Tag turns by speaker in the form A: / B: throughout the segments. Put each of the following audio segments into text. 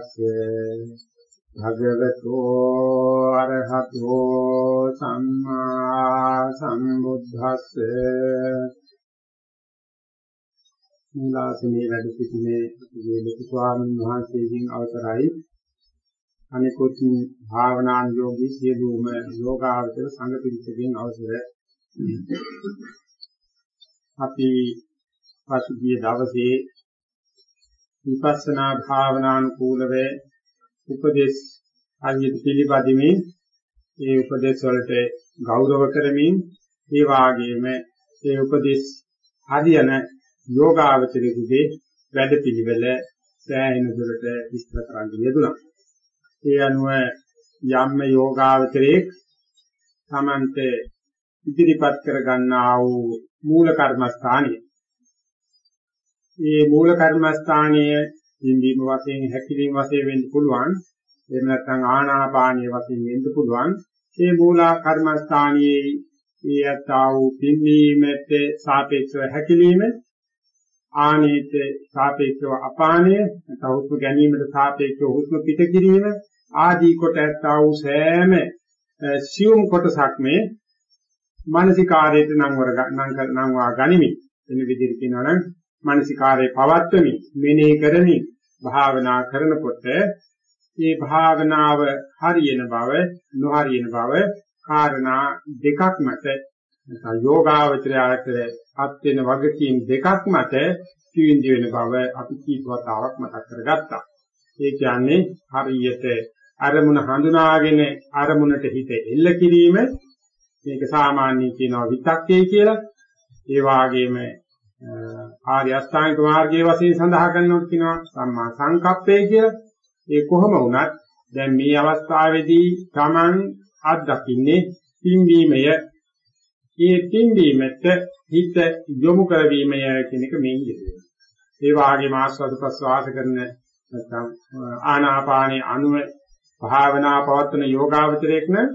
A: තස්සේ භගවතු අරහතෝ සම්මා සම්බුද්දස්සේ. මූලාසනයේ වැඩ සිටිනේ අපේ ලොකු ස්වාමීන් වහන්සේගෙන් අවසරයි. අනිකුත් භාවනානුයෝගී සියලුම යෝගාවචර සංඝ පිරිසකින් අවසර. අපි පසුගිය දවසේ විපස්සනා භාවනානුකූලව උපදේශ අධිත පිළිපදිමින් ඒ උපදේශ වලට ගෞරව කරමින් ඒ වාගේම ඒ උපදේශ ආදීන යෝගාවචරයේ වැඩපිළිවෙල සෑහෙන දුරට විස්තර කරන්න යෙදුණා. ඒ අනුව යම්ම යෝගාවචරයේ තමන්ට ඉදිරිපත් කර ගන්නා වූ මූල කර්මස්ථානය. මේ මූල කර්මස්ථානයේ ඉන්දීම වශයෙන් හැකිලිම වශයෙන් වෙන්න පුළුවන්. එහෙම නැත්නම් ආනාපානීය වශයෙන් වෙන්න පුළුවන්. මේ මූල කර්මස්ථානයේ ඒ යතා වූ පින්වීමට සාපේක්ෂව හැකිලිම ආනීත සාපේක්ෂව අපානය නැත්නම් හුස්ම ගැනීමට සාපේක්ෂව හුස්ම පිට කිරීම ආදී කොට ඇත්තා වූ සෑම සියුම් කොටසක් මේ මානසිකාරයට නම් වර නම් වා ගනිමි එන විදිහට කියනවා නම් මානසිකාරයේ පවත්වමි මෙනෙහි කරමි භාවනා කරනකොට මේ භාවනාව හරියන බව නොහරියන බව කාරණා දෙකක් මත නැත්නම් යෝගාවචරයට අත් වෙන වගකීම් දෙකක් මත කිවිඳ වෙන බව අපි කීප වතාවක් මතක් කරගත්තා. ඒ කියන්නේ හරියට අරමුණ හඳුනාගෙන අරමුණට හිත එල්ල කිරීම මේක සාමාන්‍ය කියනවා විතක්කේ කියලා. ඒ වාගේම ආර්ය අෂ්ටාංගික මාර්ගයේ වශයෙන් සඳහන් කරනකොට කියනවා සම්මා සංකප්පේ කියලා. ඒ කොහොම වුණත් දැන් මේ අවස්ථාවේදී Taman අත්දකින්නේ පින්වීමය. ඒ පින්වීමට හිත යොමු කරවීමය කියන එක මේ ඉන්නේ. ඒ වාගේම ආස්වාද ප්‍රසවාස කරන නැත්නම් ආනාපානයේ අනුව භාවනා පවත්වන යෝගාවචරයක් නම්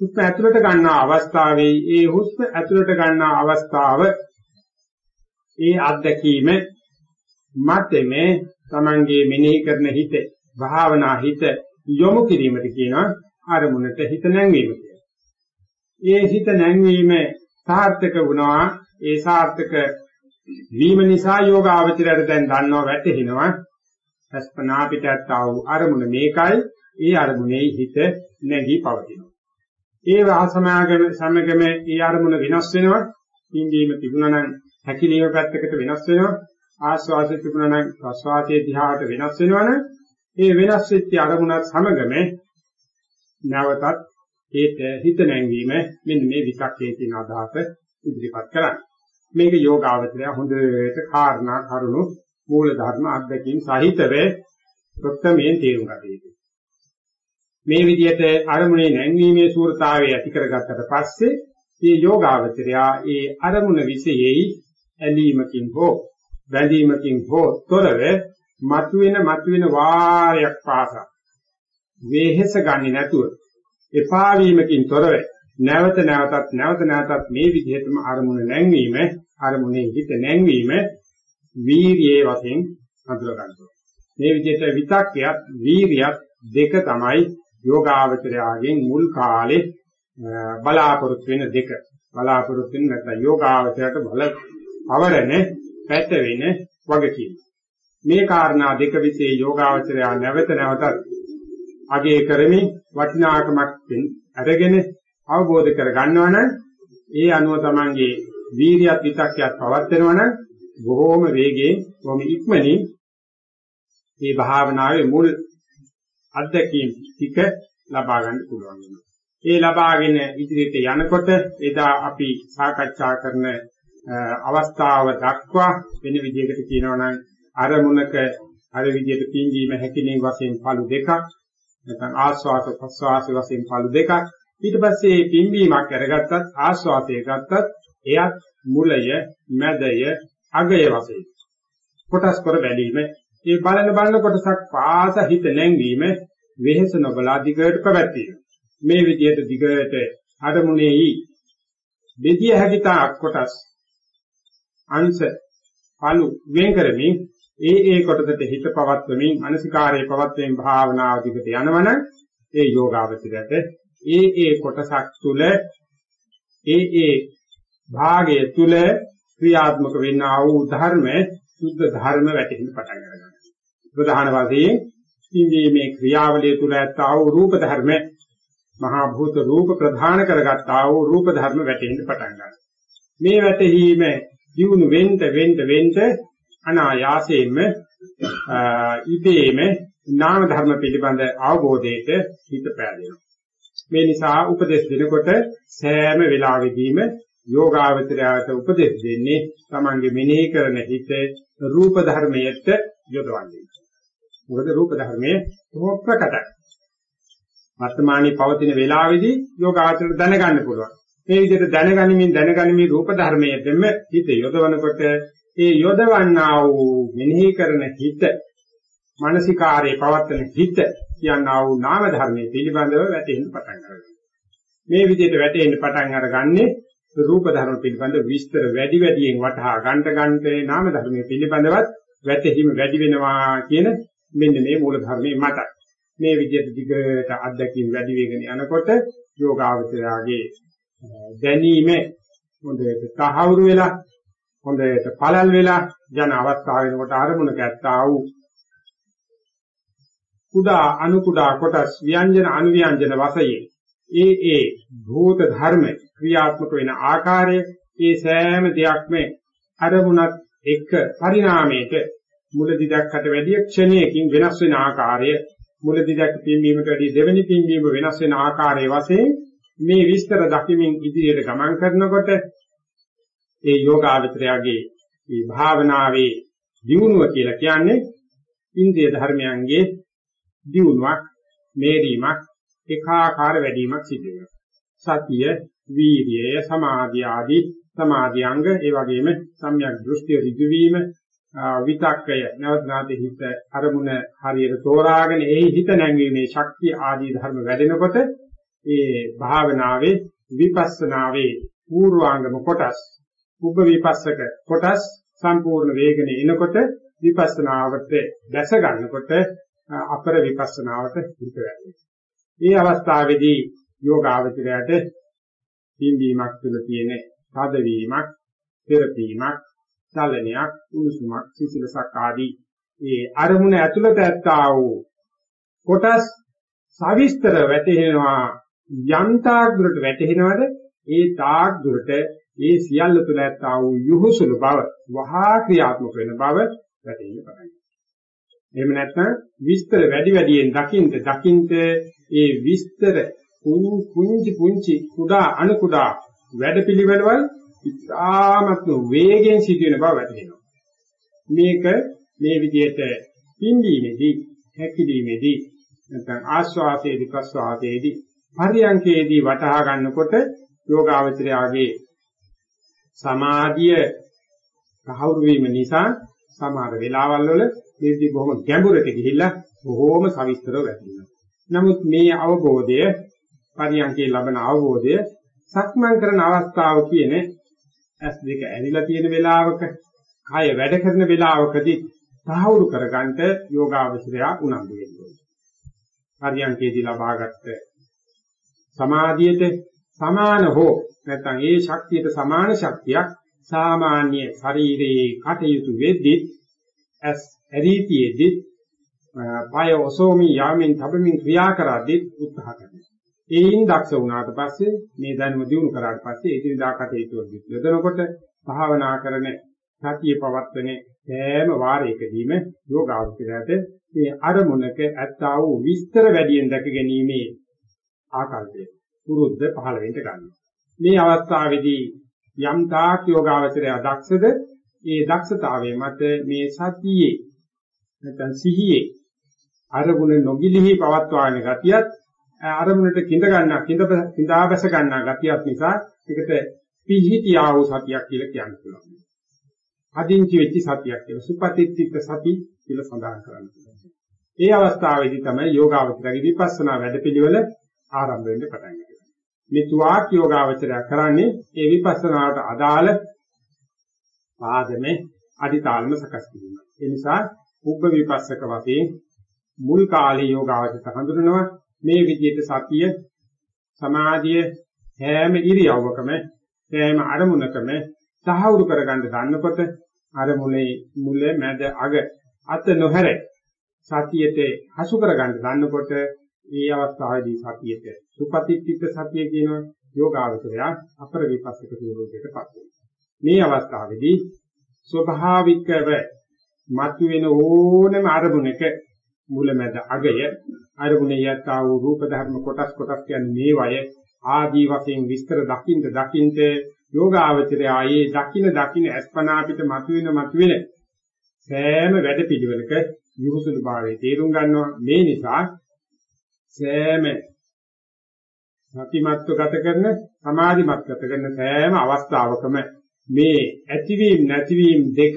A: හුස්ම ඇතුළට ගන්නා අවස්ථාවේ ඒ හුස්ම ඇතුළට ගන්නා අවස්ථාව ඒ අත්දැකීම මතෙමේ Tamange මෙනෙහි කරන හිත භාවනා හිත යොමු කිරීමට කියනවා අරමුණට හිත නැංවීම කියලා. ඒ හිත නැංවීම සාර්ථක වුණා ඒ සාර්ථක වීම නිසා යෝගාවචරයට දැන් දන්නවා වැටහෙනවා අස්පනා පිටත් ආ වූ අරමුණ මේකයි ඒ අරමුණේ හිත නැගී පවතිනවා. ඒ වාසනාගම සමගම ඒ අරමුණ වෙනස් වෙනවා. පින්දීම තිබුණා නම් හැකිලිම පැත්තකට වෙනස් වෙනවා. ආස්වාදයේ තිබුණා නම් ප්‍රස්වාදයේ දිහාට වෙනස් වෙනවනේ. ඒ වෙනස් වෙච්ච අරමුණත් සමගම නැවතත් ඒට හිත නැංවීම මෙන්න මේ විතක්කේ කියන අදහස ඉදිරිපත් කරන්නේ. මේක යෝගාවචරය හොඳට කාරණා කරුණු මූල ධර්ම අධ්‍යක්ෂින් සහිතව ප්‍රත්‍යමයෙන් තේරුම් ගත යුතුයි. මේ විදිහට අරමුණේ නැංවීමේ සූරතාවය ඇති කරගත්තට පස්සේ මේ යෝගාවචරයා ඒ අරමුණ විශේෂයි ඇලීමකින් හෝ බැඳීමකින් හෝ තොරව මතුවෙන මතුවෙන වාරයක් පාසා වේහෙස ගන්නේ නැතුව එපා වීමකින් තොරව නැවත නැවතත් නැවත නැවතත් මේ විදිහටම අරමුණ නැංවීම අරමුණේ හිත නැංවීම වීරියේ වශයෙන් හඳුනා ගන්නවා. මේ විදිහට විතක්කයක් වීරියක් දෙක තමයි යෝගාවචරයාගෙන් මුල් කාලේ බලාපොරොත්තු වෙන දෙක බලාපොරොත්තු වෙන නැත්නම් යෝගාවචරයට බල පවරන පැත වෙන වගකීම මේ කාරණා දෙක વિશે යෝගාවචරය නැවත නැවතත් අගය කරමින් වටිනාකමක් අරගෙන අවබෝධ කර ගන්නවා නම් ඒ අනුව තමන්ගේ වීරියත් විතක්යත් පවත්වනවා නම් බොහෝම වේගයෙන් බොහොම ඉක්මනින් මේ භාවනාවේ මුල් අත්දැකීම් ටික ලබා ගන්න පුළුවන් වෙනවා. ඒ ලබාගෙන ඉදිරියට යනකොට එදා අපි සාකච්ඡා කරන අවස්ථාව දක්වා වෙන විදිහකට කියනවා නම් අරමුණක අර විදිහට පින්වීම හැකිනේ වශයෙන් පළු දෙකක් නැත්නම් ආස්වාද ප්‍රස්වාස වශයෙන් පළු දෙකක්. ඊට පස්සේ පින්වීමක් අරගත්තත් ආස්වාදය ගත්තත් එයත් මුලය මැදය අගය වශයෙන් කොටස් කර බැලීම. මේ බලන බලන කොටසක් පාස හිත නැංවීම වෙහෙස නොබලා දිගට පැවැත්වීම. මේ විදිහට දිගට අරමුණෙහි බෙදිය හැකි තාක් කොටස් අංශ පළු වෙන් කරමින් ඒ ඒ කොටසට හිත පවත්වමින් අනසිකාරයේ පවත්වමින් භාවනාව දිගට යනවන ඒ යෝගාවචරයට ඒ ඒ කොටසක් තුල ඒ ඒ භාගය තුල ක්‍රියාත්මක වෙන්නා වූ ධර්ම සුද්ධ ධර්ම වැටෙන්න පටන් ගන්නවා. ප්‍රධාන වශයෙන් ඉන්දීමේ ක්‍රියාවලිය තුල ඇත්තා වූ රූප ධර්ම මහා භූත රූප ප්‍රධාන කරගත්තා වූ රූප ධර්ම වැටෙන්න පටන් ගන්නවා. මේ වැටහීම දියුණු වෙන්න වෙන්න වෙන්න අනායාසයෙන්ම ඉබේම නාම ධර්ම පිළිබඳ අවබෝධයට හිත පෑදෙනවා. මේ නිසා උපදේශ දෙනකොට සෑම වෙලාවෙදීම යෝගාවචරයට උපදෙස් දෙන්නේ තමන්ගේ මෙනෙහි කරන හිත රූප ධර්මයට යොදවන්නේ. මොකද රූප ධර්මයේ බොහෝ ප්‍රකටයි. වර්තමානයේ පවතින වේලාවේදී යෝගාචරයට දැනගන්න පුළුවන්. මේ විදිහට දැනගනිමින් දැනගනිමින් රූප ධර්මයේදම හිත යොදවනකොට ඒ යොදවන්නා වූ මෙනෙහි කරන හිත මානසිකාරයේ පවත්තන හිත කියනා වූ නාම ධර්මයේ පිළිබඳව වැටෙන්න පටන් ගන්නවා. මේ විදිහට වැටෙන්න පටන් අරගන්නේ රූප ධර්ම පිළිබඳ විස්තර වැඩි වැඩියෙන් වටහා ගන්නට ගන්නට නාම ධර්මයේ පිළිබඳවත් වැටහීම වැඩි වෙනවා කියන මෙන්න මේ මූල ධර්මයේ මතයි. මේ විදිහට දිගට අත්දැකීම් වැඩි වෙගෙන යනකොට යෝගාවචරයාගේ දැනීම හොඳට තහවුරු වෙලා හොඳට පළල් වෙලා යන අවස්ථාව වෙනකොට අරමුණක ඇත්තා වූ කුඩා අනු කුඩා කොටස් ව්‍යංජන අනුව්‍යංජන වශයෙන් ඒ ඒ භූත ධර්ම ක්‍රියාත්මක වෙන ආකාරය ඒ සෑම දෙයක්ම අරමුණත් එක්ක පරිණාමයට මුලදි දැක්කට වැඩිය ක්ෂණයකින් වෙනස් වෙන ආකාරය මුලදි දැක්ක පින්වීමට වැඩිය දෙවෙනි පින්වීම වෙනස් වෙන ආකාරය වශයෙන් මේ විස්තර දකිමින් ඉදිරියට ගමන් කරනකොට ඒ යෝගාවචරයාගේ මේ භාවනාවේ දියුණුව කියලා කියන්නේ ඉන්ද්‍රිය ධර්මයන්ගේ දියුණුවක් මේරීමක් ඒකාකාර වැඩිවීමක් සිදු වෙනවා. සතිය, වීර්යය, සමාධිය ආදී සමාධි අංග ඒ වගේම සම්‍යක් දෘෂ්ටිය ඍජු වීම විතක්කය නැවත නැවත හිත අරමුණ හරියට තෝරාගෙන ඒ හිත නැංවීමේ ශක්තිය ආදී ධර්ම වැඩෙනකොට ඒ භාවනාවේ විපස්සනාවේ පූර්වාංගම කොටස් උප විපස්සක කොටස් සම්පූර්ණ වේගන එනකොට විපස්සනාවට දැස ගන්නකොට අපර විපස්සනාවට හිත වැටෙනවා. මේ අවස්ථාවේදී යෝගාවචරයට පින්වීමක් තුළ තියෙන තදවීමක්, පෙරපීමක්, චලනයක්, උණුසුමක්, සිසිලසක් ආදී ඒ අරමුණ ඇතුළත ඇත්තා වූ කොටස් සවිස්තර වැටහෙනවා යන්තාක් දුරට වැටහෙනවද ඒ තාක් දුරට ඒ සියල්ල තුළ ඇත්තා වූ යහුසුළු බව වහා ක්‍රියාත්මක වෙන බව වැටහෙන්න පටන් ගන්නවා. එහෙම නැත්නම් විස්තර වැඩි වැඩියෙන් දකින්ද දකින්ද ඒ විස්තර පුංචි පුංචි කුඩා අණු කුඩා වැඩපිළිවෙළවල් ඉතාමත් වේගයෙන් සිදුවෙන බව වැටහෙනවා. මේක මේ විදිහට පින්දීමේදී හැකිලීමේදී නැත්නම් ආස්වාදයේදී ප්‍රස්වාදයේදී පරියංකේදී වටහා ගන්නකොට යෝගාවචරයාගේ සමාධිය තහවුරු වීම නිසා සමහර වෙලාවල් වල මේදී බොහොම ගැඹුරට ගිහිල්ලා බොහොම සවිස්තරව වැටෙනවා. නමුත් මේ අවබෝධය පරියන්කේ ලබන අවබෝධය සක්මන් කරන අවස්ථාව කියන ඇස් දෙක ඇරිලා තියෙන වෙලාවක කය වැඩ කරන වෙලාවකදී තහවුරු කරගන්නට යෝගාවචරය උනන්දු වෙනවා. පරියන්කේදී ලබාගත් සමාධියට සමාන හෝ නැත්නම් ඒ ශක්තියට සමාන ශක්තියක් සාමාන්‍ය ශරීරයේ කටයුතු වෙද්දී as ඇරීතියෙදී පය ඔසෝමි යාමින් තබමින් ක්‍රියා කරද්දී උත්සාහ කරනවා. ඒයින් දක්ෂ වුණාට පස්සේ මේ දැනුම දිනු කරාට පස්සේ ඒ දිනදා කටයුතු යොදනකොට භාවනා කරන සතිය පවත්වන සෑම වාරයකදීම යෝගාවචරයට මේ අරමුණක ඇත්තා වූ විස්තර වැඩියෙන් දැක ගැනීමේ ආකල්පය පුරුද්ද පහළ වෙන්න ගන්නවා. මේ අවස්ථාවේදී යම් තාක් යෝගාවචරය දක්ෂද ඒ දක්ෂතාවයේ මත මේ සතියේ නැත්නම් සිහියේ අරමුණ නොගිලිහි පවත්වාගෙන ගතියත් අරමුණට කිඳ ගන්නා කිඳ කිඳාබස ගන්නා ගතියත් නිසා ඒකට පිහිටියා වූ සතියක් කියලා කියන්න පුළුවන්. අදින්චි වෙච්ච සතියක් කියලා සුපතිත්තික සති කියලා සඳහන් කරන්න පුළුවන්. ඒ අවස්ථාවේදී තමයි යෝගාවචරයේ විපස්සනා වැඩපිළිවෙල ආරම්භ වෙන්න පටන් ගන්නේ. මේ තුවාක් යෝගාවචරය කරන්නේ ඒ විපස්සනාවට අදාළ පාදමේ අදිතාලම සකස් කිරීම. ඒ නිසා උබ්බ විපස්සක වශයෙන් මුල් කාලේ යෝගාවචරය හඳුනනවා මේ විදිහට සතිය සමාධිය හැම ඉරියව්වකම හැම අරමුණකම සාහවුරු කරගන්න ගන්නකොට අරමුණේ මුල මැද අග අත නොහැර සතියට හසු කරගන්න ගන්නකොට මේ අවස්ථාවේදී සතියට සුපතිත්තික සතිය කියන යෝගාවචරය අපර විපස්සක ස්වරූපයකට පත් වෙනවා. මේ අවස්ථාවේදී ස්වභාවිකව මතුවෙන ඕනෑම අරමුණක මුලමැද අගය අරමුණේ යතා වූ රූප ධර්ම කොටස් කොටස් කියන්නේ මේවය ආදී වශයෙන් විස්තර දකින්න දකින්න යෝගාවචරය ආයේ දකින්න දකින්න අස්පනා පිට මතුවෙන මතුවෙන සෑම වැඩ පිළිවෙලක යොහුසුළු භාවයේ තේරුම් ගන්නවා මේ නිසා සෑම සතිමත්ව ගත කරන සමාධිමත් ගත කරන සෑම අවස්ථාවකම මේ ඇතිවීම නැතිවීම දෙක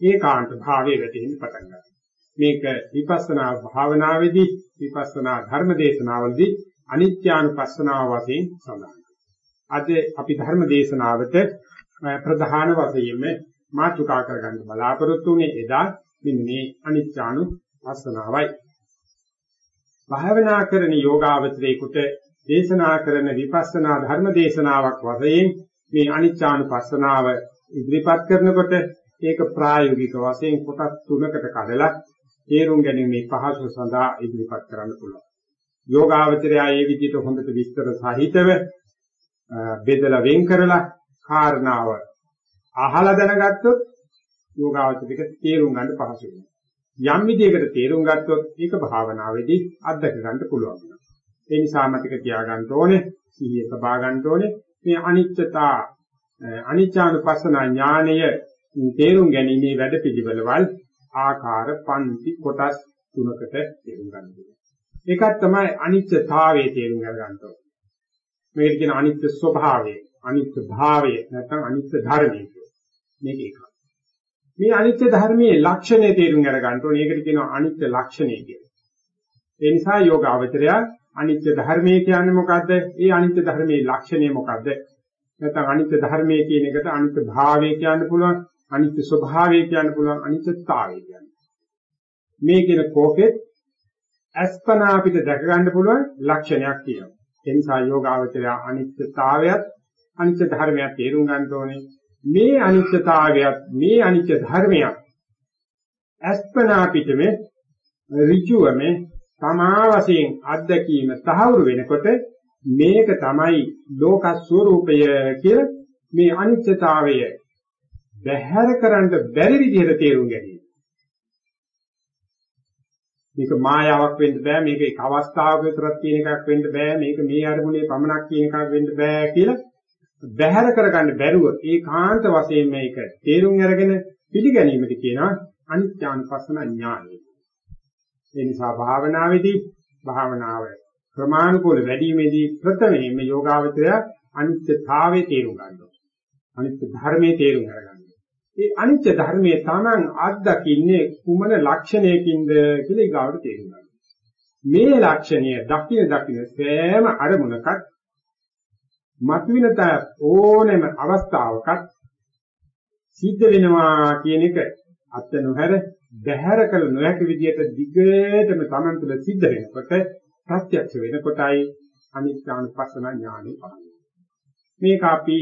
A: ඒකාන්ත භාවයේ වැටෙන්න පටන් ගන්නවා. මේක විපස්සනා භාවනාවේදී විපස්සනා ධර්ම දේශනාවලදී අනිත්‍යානුපස්සනාව වශයෙන් සඳහන් අද අපි ධර්ම දේශනාවට ප්‍රධාන වශයෙන්ම මාතෘකා කරගන්න බලාපොරොත්තු වෙන්නේ එදා මෙන්න මේ අනිත්‍යානුපස්සනාවයි. භාවනා කරන යෝගාවචරේකට දේශනා කරන විපස්සනා ධර්ම දේශනාවක් වශයෙන් මේ අනිච්චානුපස්සනාව ඉදිරිපත් කරනකොට ඒක ප්‍රායෝගික වශයෙන් කොටස් තුනකට කඩලා තේරුම් ගැනීමේ පහසු සඳහා ඉදිරිපත් කරන්න පුළුවන්. යෝගාවචරය ඒ විදිහට හොඳට විස්තර සහිතව බෙදලා වෙන් කරලා කාරණාව අහලා දැනගත්තොත් යෝගාවචරික තේරුම් ගන්න පහසු වෙනවා. යම් විදිහකට තේරුම් ගත්තොත් ඒක භාවනාවේදී අත්දක ගන්න පුළුවන්. ඒ නිසා මතක තියාගන්න ඕනේ, සිහිය සබා ගන්න ඕනේ මේ අනිත්‍යතා අනිච්චානුපස්සන ඥානය තේරුම් ගැනීමේ වැඩපිළිවෙළවල් ආකාර පන්ති කොටස් තුනකට තේරුම් ගන්න ඕනේ. ඒකත් තමයි අනිත්‍යතාවයේ තේරුම් ගන්න ඕනේ. මේකට කියන අනිත්‍ය ස්වභාවය, අනිත්‍ය භාවය නැත්නම් අනිත්‍ය ධර්මය මේක එකක්. මේ අනිත්‍ය ධර්මයේ ලක්ෂණය තේරුම් අරගන්න ඕනේ. ඒකට කියනවා අනිත්‍ය ලක්ෂණය කියලා. ඒ නිසා යෝග අවතරය අනිත්‍ය ධර්මයේ කියන්නේ මොකද්ද? ඒ අනිත්‍ය ධර්මයේ ලක්ෂණය මොකද්ද? නැත්නම් අනිත්‍ය ධර්මයේ කියන එකට අනිත්‍ය භාවය කියන්න පුළුවන්, අනිත්‍ය ස්වභාවය කියන්න පුළුවන්, අනිත්‍යතාවය කියන්න. මේ කියන කෝකෙත් අස්පනා අපිට දැක ගන්න පුළුවන් ලක්ෂණයක් තියෙනවා. ඒ නිසා යෝගාවචරය අනිත්‍යතාවයත් අනිත්‍ය ධර්මයක් තේරුම් ගන්න ඕනේ. මේ අනිත්‍යතාවයත් මේ අනිත්‍ය ධර්මයක් අස්පනා පිටම ඍජුවම තමා වශයෙන් අත්දැකීම තහවුරු වෙනකොට මේක තමයි ලෝක ස්වરૂපය කියලා මේ අනිත්‍යතාවය බැහැර කරන්න බැරි විදිහට තේරුම් ගැනීම. මේක මායාවක් වෙන්න බෑ මේක එක අවස්ථාවක විතරක් තියෙන එකක් වෙන්න බෑ මේක මේ අරමුණේ පමණක් කියන එකක් වෙන්න බෑ කියලා බැහැර කරගන්න බැරුව ඒකාන්ත වශයෙන් මේක තේරුම් අරගෙන පිළිගැනීමද කියනවා අනිත්‍යානුපස්සන ඥානය. ඒ නිසා භාවනාවේදී භාවනාව ක්‍රමානුකූල වැඩිීමේදී ප්‍රථමයෙන්ම යෝගාවචරය අනිත්‍යතාවයේ තේරුම් ගන්නවා. අනිත්‍ය ධර්මයේ තේරුම් ගන්නවා. ඒ අනිත්‍ය ධර්මයේ Taman අත්දකින්නේ කුමන ලක්ෂණයකින්ද කියලා ඊගාවට තේරුම් ගන්නවා. මේ ලක්ෂණය දකින දකින සෑම අරමුණකත් මතුවෙන ඕනෑම අවස්ථාවකත් සිද්ධ වෙනවා කියන එක අත්ත නොහැර බැහැර කළ නොහැකි විදිහට දිගටම Taman තුළ සිද්ධ වෙනකොට ප්‍රත්‍යක්ෂ වෙනකොටයි අනිත්‍යානුපස්සන ඥානෙ පහළ මේක අපි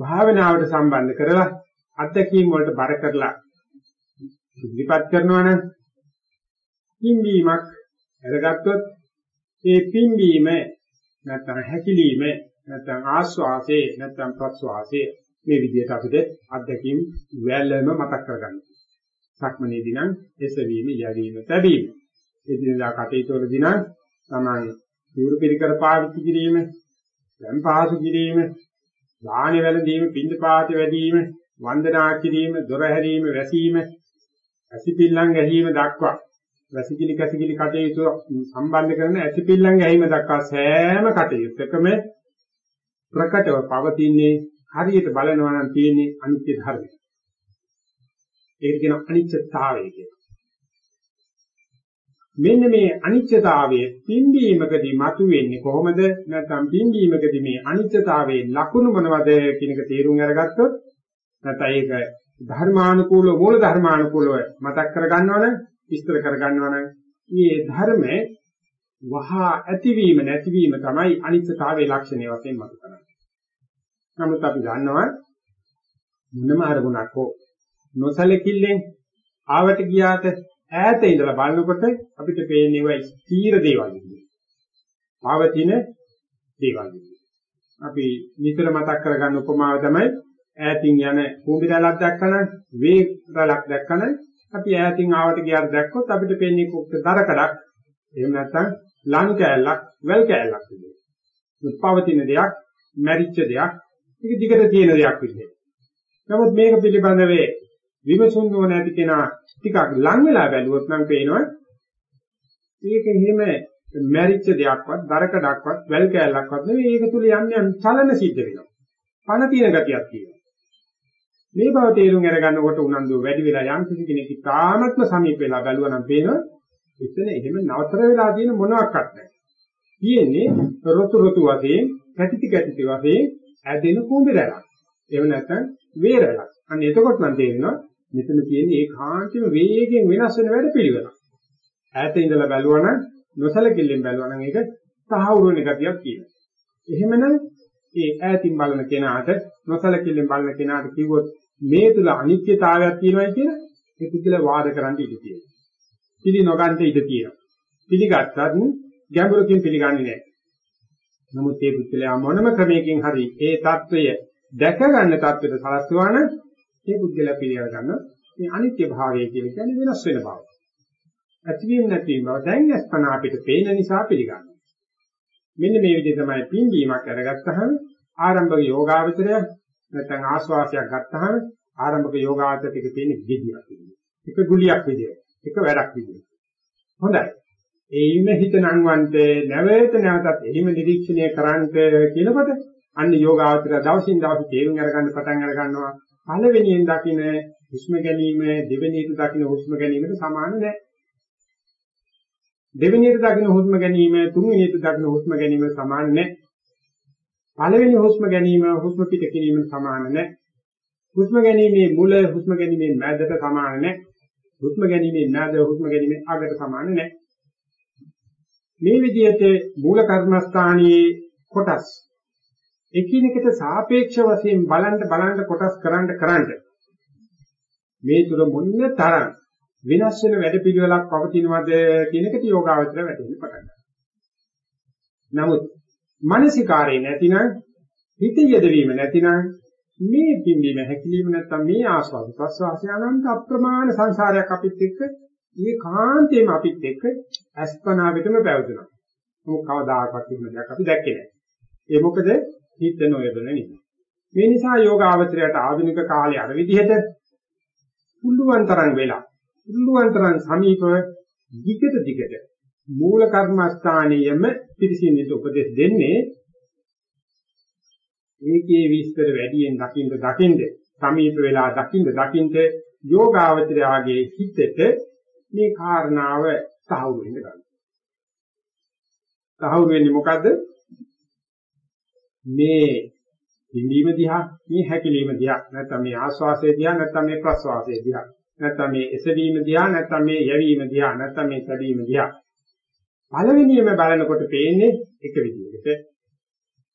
A: භාවනාවට සම්බන්ධ කරලා අත්දැකීම් වලට බර කරලා ඉදිරිපත් කරනවා නම් පින්වීමක් අරගත්තොත් ඒ පින්වීම නැත්නම් හැකිලිම නැත්නම් ආස්වාසේ නැත්නම් ප්‍රස්වාසේ මේ විදිහට අපිට අත්දැකීම් වැළම මතක් කරගන්න. සක්මනේදී නම් එසවීම, යැවීම, තැබීම. එදිනදා කටයුතු වලදී නම් තමයි යුරු පිළිකර පාවිච්චි කිරීම, දැන් පහසු කිරීම, දාහන වැළඳීම, පින්ඳ පාත වැඩිම, වන්දනා කිරීම, දොර හැරීම, වැසීම, ඇසිපිල්ලම් ගැහිීම දක්වා වැසිකිලි කැසිකිලි කටයුතු සම්බන්ධ කරන ඇසිපිල්ලම් ගැහිීම දක්වා සෑම කටයුත්තකම ප්‍රකටව පවතින්නේ හරියට බලනවා නම් තියෙන්නේ අනිත්‍ය ධර්මය. ඒක කියන අනිත්‍යතාවය කියලා. මෙන්න මේ අනිත්‍යතාවයේ පින්බීමකදී මතුවෙන්නේ කොහොමද? නැත්නම් පින්බීමකදී මේ අනිත්‍යතාවයේ ලක්ෂණ මොනවද කියන එක තේරුම් අරගත්තොත් නැත්නම් ඒක ධර්මානුකූලව මූල ධර්මානුකූලව මතක් කරගන්නවනම් විස්තර කරගන්නවනම් මේ ධර්මයේ වහා ඇතිවීම නැතිවීම තමයි අනිත්‍යතාවයේ ලක්ෂණය වශයෙන් මතු කරන්නේ. නමුත් අපි දන්නවා මොනම අරමුණක් හෝ නොසලකිල්ලෙන් ආවට ගියාට ඈත ඉඳලා බලනකොට අපිට පේන්නේ වයි ස්ථීර දේවල් විදිහට. ආවතින දේවල් විදිහට. අපි නිතර මතක් කරගන්න උපමාව තමයි ඈතින් යන කුඹිරලක් දැක්කම වේගලක් දැක්කම අපි ඈතින් ආවට ගියාට දැක්කොත් අපිට පේන්නේ කුක්ක දරකඩක් එහෙම නැත්නම් ලං කෑල්ලක් වැල් කෑල්ලක් විදිහට. පවතින දෙයක්, මැරිච්ච දෙයක්, ඒක දිගට තියෙන දෙයක් විදිහට. නමුත් මේක පිළිබඳව විමසුම් නොවන ඇති කෙනා ටිකක් ලං වෙලා බැලුවොත් නම් පේනවා මේක එහෙම මැරිච්ච දෙයක්වත්, දරකඩක්වත්, වැල් කෑල්ලක්වත් නෙවෙයි ඒක තුල යන්නේ චලන සිද්ධ වෙනවා. පණ තියෙන ගතියක් තියෙනවා. මේ බව තේරුම් අරගන්නකොට උනන්දුව වැඩි වෙලා යම් කිසි කෙනෙක් තාමත්ම සමීප වෙලා බැලුවා නම් පේනවා එතන එහෙම නවතර වෙලා තියෙන මොනවත් නැහැ. තියෙන්නේ රොතු රොතු වශයෙන්, කැටිති කැටිති වශයෙන් ඇදෙන කුඹිරලක්. එහෙම නැත්නම් වේරලක්. අන්න එතකොට නම් තේරෙනවා මෙතන තියෙන්නේ ඒකාන්තම වේගයෙන් වෙනස් වෙන වැඩ පිළිවෙල. ඈත ඉඳලා බැලුවනම් නොසලකිල්ලෙන් බැලුවනම් ඒක තහවුරු වෙන ගතියක් කියනවා. එහෙමනම් ඒ ඈතින් බලන කෙනාට නොසලකිල්ලෙන් බලන කෙනාට කිව්වොත් මේ තුල අනිත්‍යතාවයක් තියෙනවායි කියලා ඒ පුද්ගල වාද කරන්න ඉඩ තියෙනවා. පිළි නොගන්ට ඉඩ තියෙනවා. පිළිගත්තත් ගැඹුරකින් පිළිගන්නේ නැහැ. නමුත් මේ පුද්ගලයා මොනම ක්‍රමයකින් හරි ඒ తত্ত্বය දැක ගන්න తত্ত্বයට සලස්වන මේ පුද්ගලයා පිළිගන්න ගන්න මේ අනිත්‍ය භාවය කියලා කියන්නේ වෙනස් වෙන බව. ඇතිවීම නැතිවීම බව දැන් අස්පන අපිට පේන නිසා පිළිගන්නවා. මෙන්න මේ විදිහ තමයි පින්දීමක් අරගත්තහම ආරම්භක යෝගාවචරය නැත්නම් ආස්වාසයක් ගත්තහම ආරම්භක යෝගාවචරයක තියෙන විදියක් විදියට. එක ගුලියක් විදියට. එක වැඩක් විදියට. හොඳයි. එයිම හිත නංවන්ට නැවත නැවතත් එහිම නිරීක්ෂණය කරන්ට කියනකොට අන්න යෝගාවචර දවසින් දවස තේරුම් අරගන්න පටන් අර ගන්නවා පළවෙනියෙන් දකින්න හුස්ම ගැනීම දෙවෙනියට දකින්න හුස්ම ගැනීමට සමාන නැහැ. දෙවෙනියට දකින්න හුස්ම ගැනීම තුන්වෙනියට දකින්න හුස්ම ගැනීම සමාන නැහැ. පළවෙනි හුස්ම ගැනීම හුස්ම පිට කිරීමට සමාන නැහැ. හුස්ම ගැනීමේ මුල හුස්ම ගැනීමේ මැදට සමාන නැහැ. හුස්ම ගැනීමේ මැද හුස්ම ගැනීමේ අගට සමාන නැහැ. මේ විදිහට මූල කර්මස්ථානයේ කොටස් එකිනෙකට සාපේක්ෂ වශයෙන් බලන්න බලන්න කොටස් කරන්න කරන්න මේ තුර මොන්න තරම් විනාශ වෙන වැඩපිළිවෙලක් පවතිනවද කියන එකට යෝගාවචර වැටෙන්න පටන් ගන්නවා. නමුත් මානසිකාරේ නැතිනම් හිත යදවීම නැතිනම් මේ පිම්බීම හැකිලිම නැත්තම් මේ ආස්වාද ප්‍රස්වාසය අනන්ත අප්‍රමාණ සංසාරයක් අපිත් එක්ක මේ කාන්තේම අපිත් එක්ක අස්පනා වෙතම පැවතුණා. මොකක් කවදාකවත් එහෙම දෙයක් අපි දැක්කේ නැහැ. ඒ මොකද හිත නොයදන නිසා. මේ නිසා යෝග ආවචරයට ආධුනික කාලේ අර විදිහට පුළුවන් තරම් වෙලා පුළුවන් තරම් සමීපව දිගට දිගට මූල කර්මස්ථානියම පිරිසිදුට උපදෙස් දෙන්නේ ඒකේ විස්තර වැඩියෙන් දකින්න දකින්න සමීප වෙලා දකින්න දකින්න යෝගාවචරයාගේ හිතට මේ කාරණාව තහවුරු වෙන්න ගන්නවා. තහවුරු වෙන්නේ මොකද්ද? මේ හිඳීම දිහා, මේ හැකිලිම දිහා, නැත්නම් මේ ආස්වාසය දිහා, නැත්නම් මේ ප්‍රස්වාසය දිහා, නැත්නම් මේ එසවීම දිහා, නැත්නම් මේ යැවීම දිහා, නැත්නම් මේ සැදීම දිහා. පළවෙනියම බලනකොට පේන්නේ එක විදිහකට.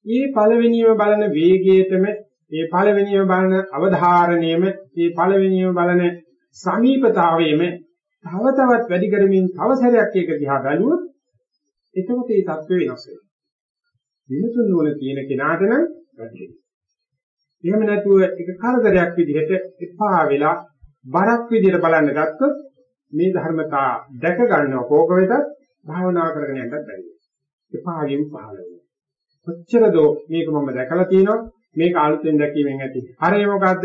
A: මේ පළවෙනියම බලන වේගයටම, මේ පළවෙනියම බලන අවධාරණයම, මේ පළවෙනියම බලන සමීපතාවයේම තව තවත් වැඩි කරමින් තව සැරයක් ඒක දිහා බැලුවොත් එතකොට මේ தත්ත්වය වෙනස් වෙනවා. විමසුන් නොවන තියෙන කෙනාට නම් වැඩි. එහෙම නැතුව ඒක කරදරයක් විදිහට එපා වෙලා බරක් විදිහට බලන්න ගත්තොත් මේ ධර්මතා දැක ගන්නව කෝක වෙතත් භාවනා කරගෙන යන්නත් බැහැ. එපාගෙන් පහළ වෙනවා. කොච්චරද මේක මම දැකලා තියෙනවා මේක අලුතෙන් දැකීමෙන් ඇති. හරය මොකද්ද?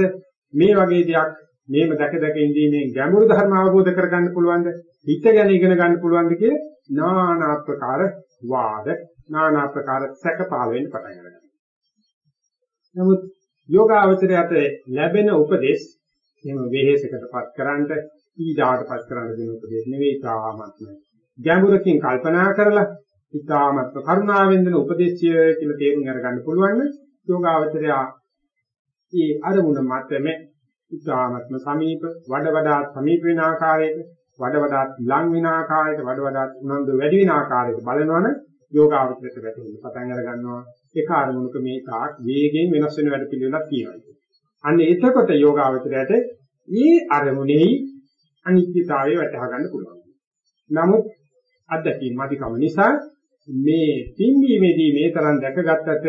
A: මේ වගේ දෙයක් මේව දැක දැක ඉඳීමෙන් ගැඹුරු ධර්ම අවබෝධ කරගන්න පුළුවන්ද? හිත ගැන ඉගෙන ගන්න පුළුවන්ද කියලා নানা ආකාර වාද, নানা ආකාර සැක පහළ වෙන්න පටන් ගන්නවා. නමුත් යෝගාවචරයට ලැබෙන උපදේශ එහෙම වෙහෙසකටපත් කරන්ට ඊඩාටපත් කරන්න දෙන උපදේශ නෙවෙයි තාමත්ම ගැඹුරකින් කල්පනා කරලා ඊතාමත්ම කරුණාවෙන් දෙන උපදේශය කියලා තේරුම් අරගන්න පුළුවන් යෝගාවචරය ඒ අරමුණ මතම ඊතාමත්ම සමීප වඩ වඩාත් සමීප වෙන ආකාරයට වඩ වඩාත් ලං වෙන ආකාරයට වඩ වඩාත් උනන්දු වැඩි වෙන ආකාරයට බලනවනේ යෝගාවචරයට වැටෙන්න පටන් අර ගන්නවා ඒක අරමුණක මේ තාක් වේගයෙන් වෙනස් වෙන වැඩ පිළිවෙලක් තියෙනවා. අන්න එතකොට යෝගාවචරයට මේ අරමුණේ අනිත්‍යතාවය වටහා ගන්න පුළුවන්. නමුත් අත්දැකීම් අධිකම නිසා මේ පින්වීමේදී මේ තරම් දැකගත්තට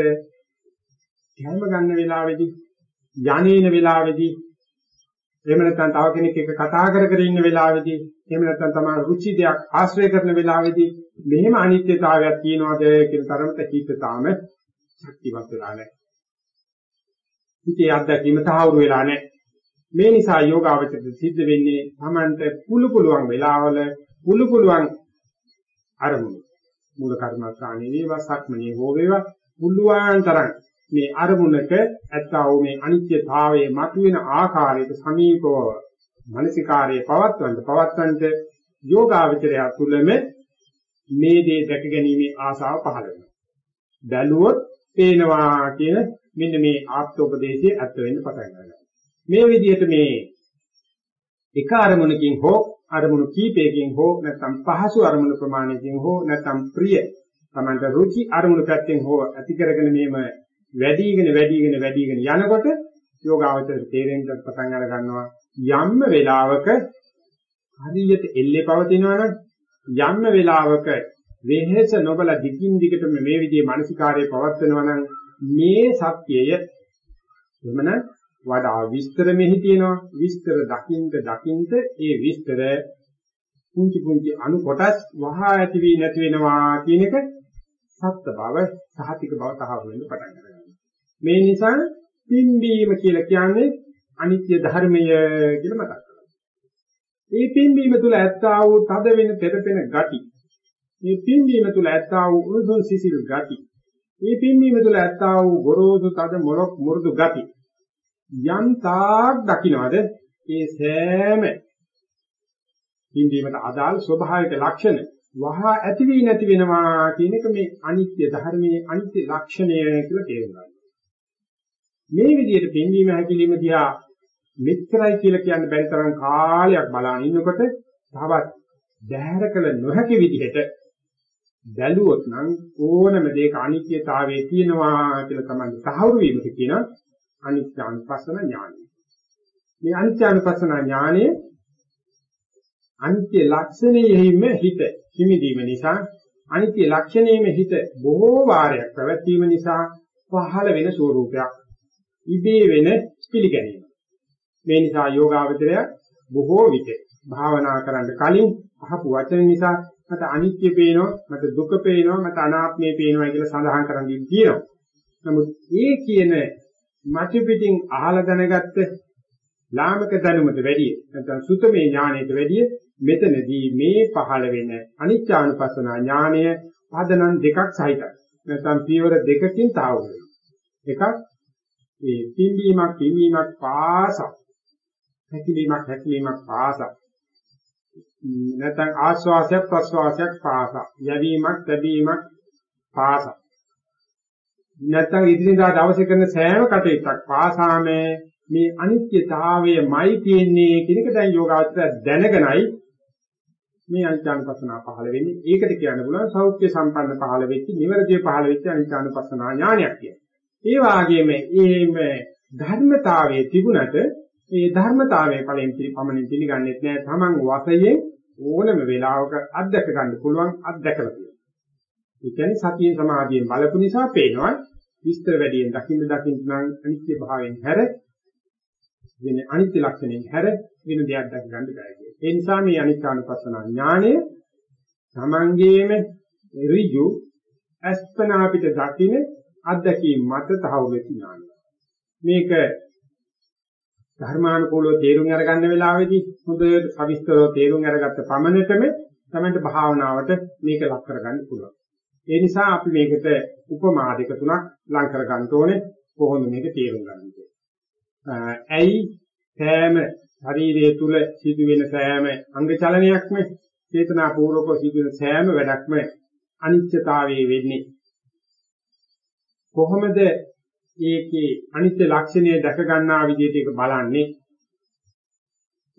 A: කැම ගන්න වෙලාවේදී යන්නේන වෙලාවේදී එහෙම නැත්නම් තව කෙනෙක් එක්ක කතා කර කර ඉන්න වෙලාවේදී එහෙම නැත්නම් තමයි රුචි දෙයක් ආශ්‍රය කරන වෙලාවේදී මෙහෙම අනිත්‍යතාවයක් තියෙනවද කියන තරමට හිත තාම ශක්තිමත් වෙලා නැහැ. හිතේ අත්දැකීම තහවුරු වෙලා නැහැ. මේ නිසා යෝගාවචරයට සිද්ධ වෙන්නේ Tamanට පුළු පුළුවන් වෙලාවල පුළු පුළුවන් අරමුණු. මූල කර්මස්ථානයේ වේවා සක්මනේ හෝ වේවා පුළුවන් තරම් මේ අරමුණක ඇත්තා වූ මේ අනිත්‍යතාවයේ මතුවෙන ආකාරයට සමීපව මානසිකාරයේ පවත්වන්න පවත්වන්න යෝගාවචරය තුළම මේ දේ දැක ගැනීමේ ආසාව පහළ වෙනවා. බැලුවොත් පේනවා කියන මෙන්න මේ ආත්මෝපදේශයේ ඇත්ත වෙන්න පටන් ගන්නවා. මේ විදිහට මේ එක අරමුණකින් හෝ අරමුණු කීපයකින් හෝ නැත්නම් පහසු අරමුණු ප්‍රමාණයකින් හෝ නැත්නම් ප්‍රිය තමන්ට රුචි අරමුණු පැත්තෙන් හෝ ඇති කරගෙන මේම වැඩිගෙන වැඩිගෙන වැඩිගෙන යනකොට යෝගාවචර තේරෙන්න පටන් අර ගන්නවා. යම්ම වෙලාවක හරියට එල්ලේ පවතිනවා නම් යම්ම වෙලාවක වෙහෙස නොබල දිගින් දිගටම මේ විදිහේ මානසිකාරයේ පවත්වනවා නම් මේ සත්‍යය එමන වඩා විස්තර මෙහි තියෙනවා විස්තර දකින්ද දකින්ද ඒ විස්තර පුංචි පුංචි අණු කොටස් වහා ඇති වී නැති වෙනවා කියන එක සත්‍ය බව සහතික බව තහවුරු වෙන්න පටන් ගන්නවා. මේ නිසා පිම්බීම කියලා කියන්නේ අනිත්‍ය ධර්මය කියලා මතක් කරගන්න. මේ පිම්බීම තුල ඇත්තා වූ තද වෙන තෙරපෙන ගති මේ පිම්බීම තුල ඇත්තා වූ උණුසුම් සිසිල් ගති. මේ පිම්බීම තුල ඇත්තා වූ ගොරෝසු තද මොරක් මුරුදු ගති. යම් තාක් දකින්නවද ඒ සෑම පිම්බීමට අදාළ ස්වභාවික ලක්ෂණ වහා ඇති වී නැති වෙනවා කියන එක මේ අනිත්‍ය ධර්මයේ අනිත්‍ය ලක්ෂණය කියලා තේරුම් මේ විදිහට පිම්බීම හැකිලිම දිහා මෙච්චරයි කියලා කියන්න බැරි තරම් කාලයක් බලන ඉන්නකොට තවත් දැහැර කළ නොහැකි විදිහට බැලුවොත් නම් ඕනම දෙයක අනිත්‍යතාවයේ තියෙනවා කියලා තමයි තහවුරු වීමට කියන අනිත්‍යානුපස්සන ඥානය. මේ අනිත්‍යානුපස්සන ඥානය අනිත්‍ය ලක්ෂණයෙහිම හිත හිමිදීම නිසා අනිත්‍ය ලක්ෂණයෙහිම හිත බොහෝ වාරයක් පැවැත්වීම නිසා පහළ වෙන ස්වરૂපයක් ඉබේ වෙන පිළිගැනීම. මේ නිසා යෝගාවචරය බොහෝ විට භාවනා කරන්න කලින් අහපු වචන නිසා මට අනිත්‍ය පේනවා මට දුක පේනවා මට අනාත්මය පේනවා කියලා සඳහන් කරන් තියෙනවා. නමුත් ඒ කියන මතු පිටින් අහලා දැනගත්ත ලාමක දැනුමට වැඩිය නැත්නම් සුතමේ ඥාණයට වැඩිය මෙතනදී මේ පහළ වෙන අනිත්‍යානුපස්සන ඥාණය පදනම් දෙකක් සහිතයි. නැත්නම් පියවර දෙකකින් තාවුන එකක් ඒ පිම්බීමක් පිම්බීමක් පාස හැකිලීමක් හැකිලීමක් පාස නැත්නම් ආස්වාසයක් ප්‍රස්වාසයක් පාස යැවීමක් තැබීමක් පාස නැත්නම් ඉදිරියදා දවසේ කරන සෑම කටයුත්තක් පාසාම මේ අනිත්‍යතාවයමයි තියෙන්නේ කියන එක දැන් යෝගාවචර දැනගෙනයි මේ අනිත්‍යානුපස්සනා පහළ වෙන්නේ. ඒකට කියන්න පුළුවන් සෞඛ්‍ය සම්පන්න පහළ වෙච්ච, නිවැරදිව පහළ වෙච්ච අනිත්‍යානුපස්සනා ඥානයක් කියලා. ඒ වාගේම මේ ධර්මතාවයේ තිබුණට මේ ධර්මතාවයේ ඵලයෙන් පිළිපමණින් පිළිගන්නේ නැහැ. Taman වශයෙන් ඕනම වෙලාවක අත්දැක ගන්න පුළුවන් අත්දැකලා තියෙනවා. ඒ කියන්නේ සතිය සමාධියෙන් බලපු නිසා පේනවා විස්තර වැඩියෙන් දකින්න දකින්න නම් අනිත්‍ය භාවයෙන් හැර වෙන අනිත්‍ය ලක්ෂණයෙන් හැර වෙන දෙයක් දැක ගන්න බෑ කියන්නේ. ඒ නිසා මේ අනිත්‍යානුපස්සන ඥානය තමන්ගේම ඍජු අස්පනා පිට දකින්න අත්දැකීම් මත තහවුරු වෙච්ච ඥානය. මේක ධර්මානුකූලව තේරුම් අරගන්න වෙලාවේදී හොඳට සවිස්තරව තේරුම් අරගත්ත පමණටම තමයි භාවනාවට මේක ලක් කරගන්න පුළුවන්. ඒ නිසා අපි මේකට උපමා දෙක තුනක් ලං කර ගන්න ඕනේ කොහොමද මේක තේරුම් ගන්නේ. ඇයි සෑම ශරීරයේ තුල සිදුවෙන සෑම අංග චලනයක්ම චේතනාපූර්වක සිදුවෙන සෑම වැඩක්ම අනිත්‍යතාවයේ වෙන්නේ කොහොමද ඒකේ අනිත්‍ය ලක්ෂණය දැක ගන්නා විදිහට ඒක බලන්නේ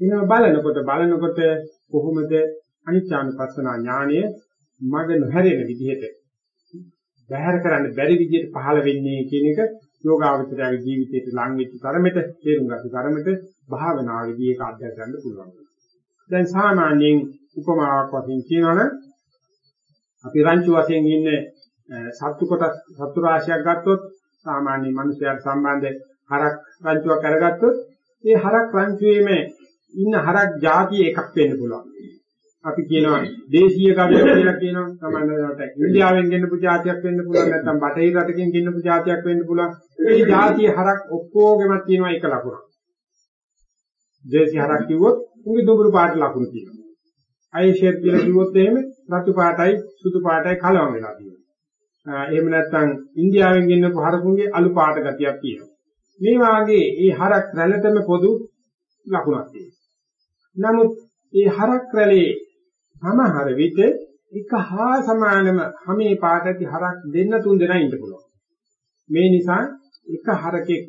A: එහෙනම් බලනකොට බලනකොට කොහොමද අනිත්‍යානුපස්සනා ඥානය මග නොහැරෙන විදිහට බැහැර කරන්න බැරි විදිහට පහළ වෙන්නේ කියන එක යෝගාවචරයේ ජීවිතයට ලං වෙච්ච තරමට තේරුම් ගන්න තරමට භාවනාවේදී ඒක අධ්‍යය ගන්න පුළුවන්. දැන් සාමාන්‍යයෙන් උපමාවක් වශයෙන් කියනවනම් අපි රංචු වශයෙන් ඉන්නේ සත්තු කොටස් සත්තු රාශියක් ගත්තොත් සාමාන්‍ය මිනිසයාට සම්බන්ධ හරක් රංචුවක් අරගත්තොත් ඒ හරක් රංචුවේම ඉන්න හරක් ಜಾති එකක් වෙන්න පුළුවන්. අපි කියනවා දේශීය ගවය කියලා කියනවා සමහරවිට ඉන්දියාවෙන් ගෙන්න පුජාතියක් වෙන්න පුළුවන් නැත්නම් බටහිර රටකින් ගෙන්න පුජාතියක් වෙන්න පුළුවන් මේ જાතිය හරක් ඔක්කොගෙම තියෙනවා එක ලකුණ. දේශීය හරක් කිව්වොත් උන්ගේ දුඹුරු පාට ලකුණු තියෙනවා. අයිෂේත් කියලා කිව්වොත් එහෙම රතු පාටයි සුදු පාටයි කලවම් වෙලා තියෙනවා. එහෙම නැත්නම් ඉන්දියාවෙන් ගෙන්නපු හරකුන්ගේ අලු පාට ගතියක් තියෙනවා. මේ වාගේ මේ හරක් රැළටම පොදු ලකුණක් තියෙනවා. නමුත් මේ හරක් රැළේ සමහර විට එක හා සමානම හැමේ පාටති හරක් දෙන්න තුන් දෙනා ඉන්න පුළුවන්. මේ නිසා එක හරකෙක්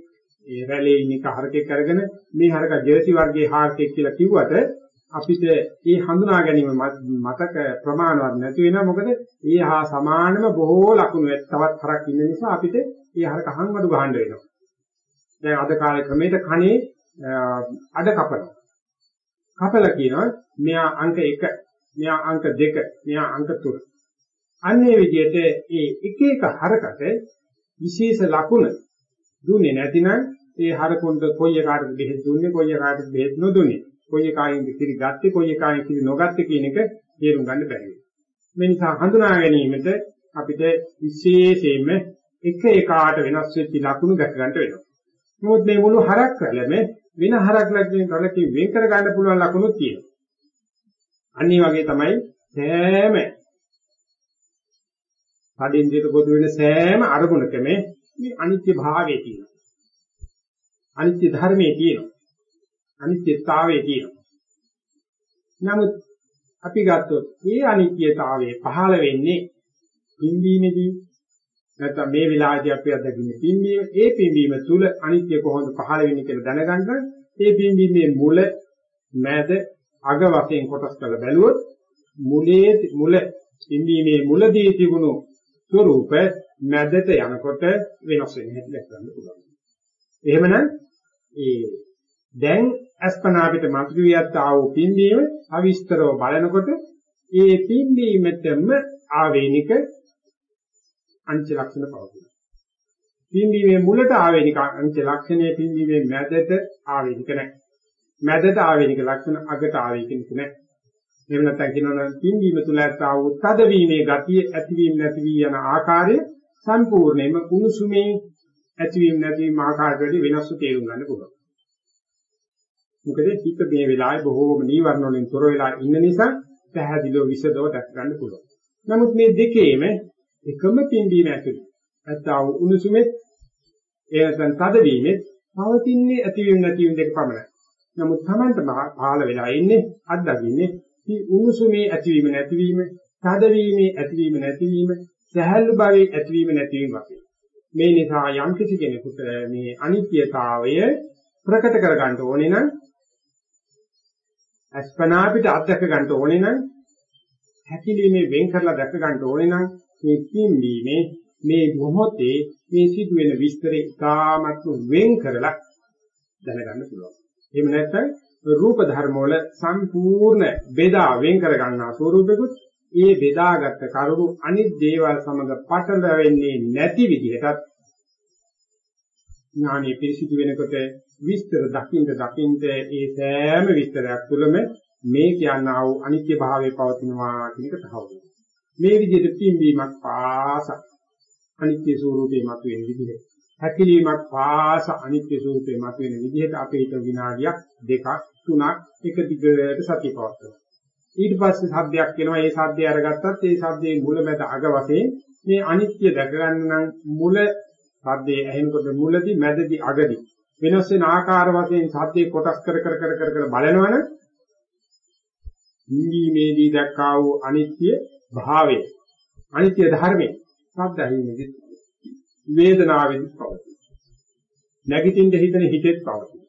A: ඒ රැළේ ඉන්න එක හරකෙක් අරගෙන මේ හරක ජර්සි වර්ගයේ හරකෙක් කියලා කිව්වට අපිට මේ හඳුනා ගැනීම මතක ප්‍රමාණවත් නැති වෙනවා මොකද ඒ හා සමානම බොහෝ ලකුණු තවත් හරක් ඉන්න නිසා අපිට ඒ හරක හංවඩු ගහන්න වෙනවා. දැන් අද කාලේ ක්‍රමයට කනේ අඩ කපනවා. කපලා කියනවා මෙයා අංක 1 මෙයා අංක 2 මෙයා අංක 3 අන්නේ විදිහට ඒ එක එක හරකට විශේෂ ලකුණ දුන්නේ නැතිනම් ඒ හරකොන්ට කොයි එකාටද බෙහෙත් දුන්නේ කොයි එකාටද බෙහෙත් නොදුන්නේ කොයි එකායින්ද කිරි ගත්තේ කොයි එකායින් කිරි නොගත්තේ කියන එක තේරුම් ගන්න බැහැ. මේ නිසා හඳුනා ගැනීමට අපිට විශේෂයෙන්ම එක එකාට වෙනස් වෙච්ච ලකුණු දැක ගන්න වෙනවා. නමුත් මේ මුළු හරක් වලම වෙන හරක් ලක්ෂණ කලකින් වෙන් කර ගන්න පුළුවන් ලකුණු තියෙනවා. අනිත් වගේ තමයි සෑම පදින්දියට පොදු වෙන සෑම අරමුණකම මේ අනිත්‍ය භාවයේ තියෙනවා. අනිත්‍ය ධර්මයේ තියෙනවා. අනිත්‍යතාවයේ තියෙනවා. නමුත් අපි ගත්තොත් මේ අනිත්‍යතාවයේ පහළ වෙන්නේ පින්දීමේදී නැත්නම් මේ වෙලාවේදී අපි අත්දකින්නේ පින්දීම ඒ පින්දීම තුල අනිත්‍ය කොහොමද පහළ වෙන්නේ කියලා දැනගන්න ඒ පින්දීමේ මුල මැද අග වශයෙන් කොටස් කරලා බැලුවොත් මුලේ මුල පින්දීමේ මුලදී තිබුණු ස්වરૂප මැදට යනකොට වෙනස් වෙන හැටි දැක්කන්න පුළුවන්. එහෙමනම් ඒ දැන් අස්පනා පිට මතුවියත් ආවෝ පින්දීම අවිස්තරව බලනකොට ඒ පින්දීමෙතම ආවේනික අංච ලක්ෂණ පවතිනවා. පින්දීමේ මුලට ආවේනික අංච ලක්ෂණයේ පින්දීමේ මැදට ආවේනික නැහැ. මැදට ආවේනික ලක්ෂණ අගට ආවේනික නැහැ. එහෙම නැත්නම් කියනවා පින්දීම තුල ඇත්තා වූ තදවීමේ ගතිය ඇතිවීම නැතිවී යන ආකාරය සම්පූර්ණයෙන්ම කුණුසුමේ ඇතිවීම නැතිවීම ආකාරයට වෙනස්ව තේරුම් ගන්න පුළුවන්. මොකද හිත මේ වෙලාවේ බොහෝම නීවරණ වලින් තොර වෙලා ඉන්න නිසා පැහැදිලිව විසදව දැක් ගන්න පුළුවන්. නමුත් මේ දෙකේම එකම පින්බීම ඇතුළේ නැත්තා වූ උණුසුමෙත් ඒ නැත්නම් තදවීමෙත් පවතින්නේ ඇතිවීම නැතිවීම දෙක පමණයි. නමුත් Tamanට පහළ වෙලා ඉන්නේ අත්දකින්නේ මේ උණුසුමේ ඇතිවීම නැතිවීම, තදවීමේ ඇතිවීම නැතිවීම, සහැල්ලු භාවයේ ඇතිවීම නැතිවීම වගේ. මේ නිසා යම් කිසි කෙනෙකුට මේ අනිත්‍යතාවය ප්‍රකට කර ගන්න ඕනේ නම් අස්පනා පිට අත්දක ගන්න ඕනේ නම් හැකිලීමේ වෙන් කරලා දැක ගන්න ඕනේ නම් මේ පිම්බීමේ මේ මොහොතේ මේ සිදුවෙන විස්තරේ ඉතාමත් වෙන් කරලා දැනගන්න පුළුවන්. එහෙම නැත්නම් රූප ධර්ම වල සම්පූර්ණ බෙදා වෙන් කර ගන්නා ස්වරූපෙකුත් ඒ බෙදාගත් කරුණු අනිත් දේවල් සමග පටල වෙන්නේ නැති විදිහටත් ඥානෙ පිරිසිදු වෙනකොට විස්තර දකින්න දකින්න ඒ සෑම විස්තරයක් තුළම මේ කියනා වූ අනිත්‍ය භාවයේ පවතිනවා කියන එක තහවුරු මේ විදිහට පින්වීමක් පාස අනිත්‍ය ස්වરૂපේ මතුවෙන විදිහ හැකිලීමක් පාස අනිත්‍ය ස්වરૂපේ මතුවෙන විදිහට අපේ හිත විනාඩියක් දෙකක් තුනක් එක දිගට සතිය පවත්වනවා. ඊට පස්සේ සද්දයක් එනවා. ඒ සද්දය අරගත්තත් ඒ සද්දේ මුල මැද අග වශයෙන් මේ අනිත්‍ය දැක ගන්න නම් මුල සද්දේ ඇහෙනකොට මුලදී මැදදී අගදී. වෙනස් වෙන ආකාර වශයෙන් සද්දේ කොටස් කර කර කර කර කර බලනවනම් ඉංගීමේදී දැක්කා වූ අනිත්‍ය භාවය අනිත්‍ය ධර්මයේ. සද්ද ඇහිමේදී වේදනාවෙදී පවතී. නැගිටින්න හිතන හිතෙත් පවතී.